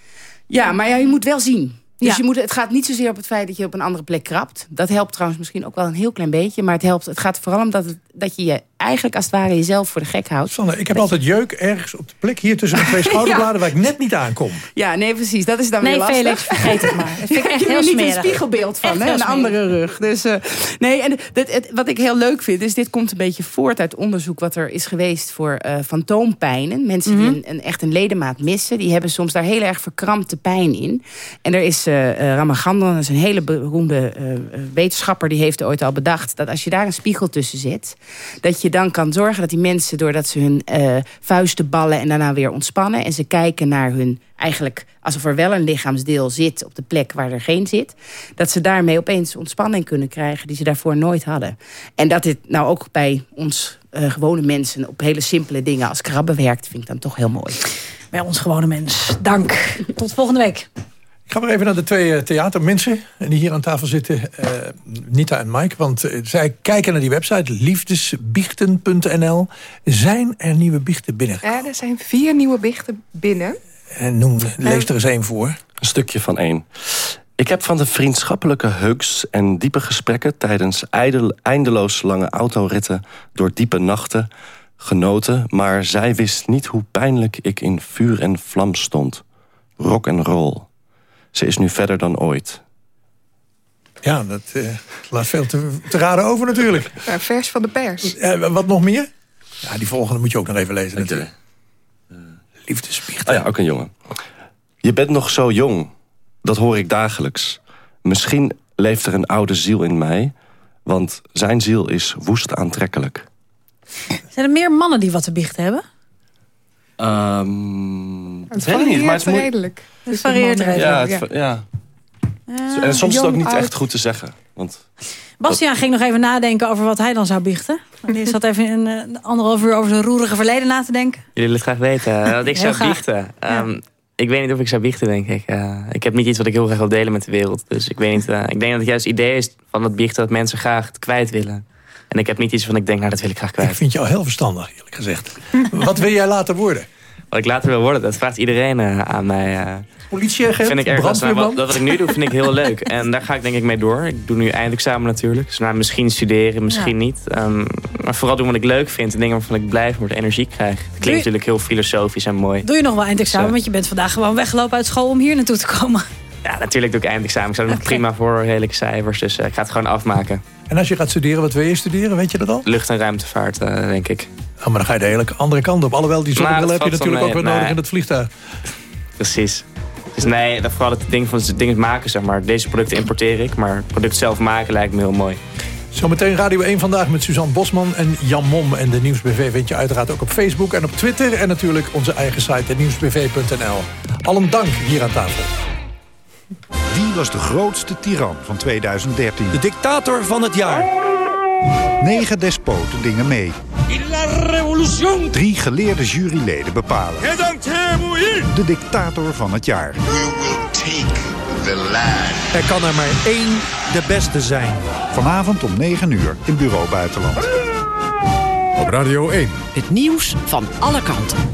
Ja, maar ja, je moet wel zien. Dus Ja. je moet, het gaat niet zozeer op het feit dat je op een andere plek krabt. Dat helpt trouwens misschien ook wel een heel klein beetje. Maar het, helpt, het gaat vooral om dat, het- dat je je eigenlijk als het ware jezelf voor de gek houdt. Sanne, ik heb altijd jeuk ergens op de plek hier tussen de twee <laughs> schouderbladen... waar ik net niet aankom. Ja, nee, precies. Dat is dan Nee, weer lastig. Felix, vergeet het maar. <laughs> Dat vind ik echt heel niet een spiegelbeeld van, hè? een andere rug. Dus, eh, nee, en het, wat ik heel leuk vind, is dit komt een beetje voort uit onderzoek... wat er is geweest voor eh fantoompijnen. Mensen die Mhm. een, een, echt een ledemaat missen... die hebben soms daar heel erg verkrampte pijn in. En er is Ramachandran, dat is een hele beroemde wetenschapper... die heeft ooit al bedacht dat als je daar een spiegel tussen zet... dat je dan kan zorgen dat die mensen, doordat ze hun uh, vuisten ballen... en daarna weer ontspannen... en ze kijken naar hun eigenlijk alsof er wel een lichaamsdeel zit... op de plek waar er geen zit... dat ze daarmee opeens ontspanning kunnen krijgen... die ze daarvoor nooit hadden. En dat dit nou ook bij ons uh, gewone mensen... op hele simpele dingen als krabben werkt... vind ik dan toch heel mooi. Bij ons gewone mens. Dank. Tot volgende week. Ik ga maar even naar de twee theatermensen die hier aan tafel zitten. Uh, Nita en Mike, want uh, zij kijken naar die website liefdesbiechten.nl. Zijn er nieuwe biechten binnen? Ja, er zijn vier nieuwe biechten binnen. En noem, lees er eens één voor. Een stukje van één. Ik heb van de vriendschappelijke heuks en diepe gesprekken... tijdens eindeloos lange autoritten door diepe nachten genoten... maar zij wist niet hoe pijnlijk ik in vuur en vlam stond. Rock en roll. Ze is nu verder dan ooit. Ja, dat uh, laat veel te, te, raden over natuurlijk. <laughs> Ja, vers van de pers. Uh, wat nog meer? Ja, die volgende moet je ook nog even lezen natuurlijk. Uh, Liefdesbiecht. Oh ja, ook een jongen. Je bent nog zo jong. Dat hoor ik dagelijks. Misschien leeft er een oude ziel in mij. Want zijn ziel is woest aantrekkelijk. Zijn er meer mannen die wat te biechten hebben? Um, het weet ik niet, maar het is redelijk. Het varieert redelijk. Ja, het, ja. ja. En soms is het ook niet echt goed te zeggen. Want Bastiaan ging nog even nadenken over wat hij dan zou biechten. Die zat even een, een anderhalf uur over zijn roerige verleden na te denken. Jullie willen het graag weten. Wat ik zou graag. biechten. Um, ik weet niet of ik zou biechten, denk ik. Uh, ik heb niet iets wat ik heel graag wil delen met de wereld. Dus ik weet niet. Uh, ik denk dat het juist het idee is van het biechten dat mensen graag het kwijt willen. En ik heb niet iets van ik denk, nou dat wil ik graag kwijt. Ik vind jou heel verstandig, eerlijk gezegd. <laughs> wat wil jij later worden? Wat ik later wil worden, dat vraagt iedereen uh, aan mij. Politieagent, vind ik erg dat, wat, dat wat ik nu doe, vind ik heel leuk. <laughs> En daar ga ik denk ik mee door. Ik doe nu eindexamen natuurlijk. Dus nou, misschien studeren, misschien ja. niet. Um, maar vooral doen wat ik leuk vind. En dingen waarvan ik blij word, energie krijg. Het klinkt natuurlijk heel filosofisch en mooi. Doe je nog wel eindexamen? Want je bent vandaag gewoon weggelopen uit school om hier naartoe te komen. Ja, natuurlijk doe ik eindexamen. Ik zou er okay. prima voor, redelijke cijfers. Dus uh, ik ga het gewoon afmaken. En als je gaat studeren, wat wil je studeren? Weet je dat al? Lucht- en ruimtevaart, uh, denk ik. Oh, maar dan ga je de hele andere kant op. Alhoewel, die zonnebril heb je natuurlijk mee, ook weer nee. nodig in het vliegtuig. Precies. Dus nee, dat vooral het ding van het ding maken, zeg maar. Deze producten importeer ik, maar het product zelf maken lijkt me heel mooi. Zometeen Radio 1 vandaag met Suzanne Bosman en Jan Mom. En de Nieuwsbv vind je uiteraard ook op Facebook en op Twitter. En natuurlijk onze eigen site, nieuwsbv.nl. Allen dank hier aan tafel. Wie was de grootste tiran van 2013? De dictator van het jaar. Negen despoten dingen mee. Drie geleerde juryleden bepalen. De dictator van het jaar. Er kan er maar één de beste zijn. Vanavond om 9 uur in Bureau Buitenland. Op Radio 1. Het nieuws van alle kanten.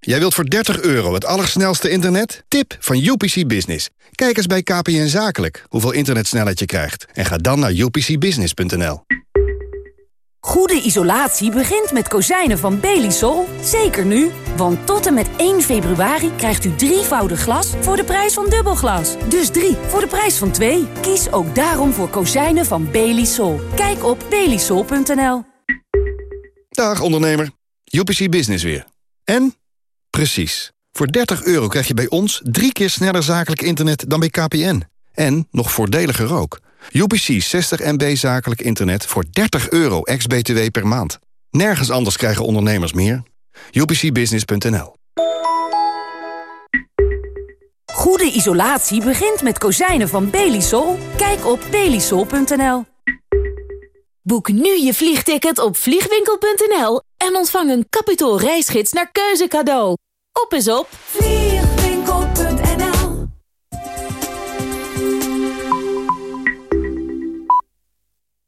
Jij wilt voor 30 euro het allersnelste internet? Tip van UPC Business. Kijk eens bij KPN Zakelijk hoeveel internetsnelheid je krijgt. En ga dan naar upcbusiness.nl. Goede isolatie begint met kozijnen van Belisol. Zeker nu, want tot en met 1 februari krijgt u drievoudig glas voor de prijs van dubbelglas. Dus drie voor de prijs van twee. Kies ook daarom voor kozijnen van Belisol. Kijk op belisol.nl. Dag ondernemer. UPC Business weer. En? Precies. Voor 30 euro krijg je bij ons drie keer sneller zakelijk internet dan bij KPN. En nog voordeliger ook. UPC 60 MB zakelijk internet voor 30 euro ex-BTW per maand. Nergens anders krijgen ondernemers meer. UPCbusiness.nl Goede isolatie begint met kozijnen van Belisol. Kijk op belisol.nl Boek nu je vliegticket op vliegwinkel.nl en ontvang een kapitaal reisgids naar keuze cadeau. Op is op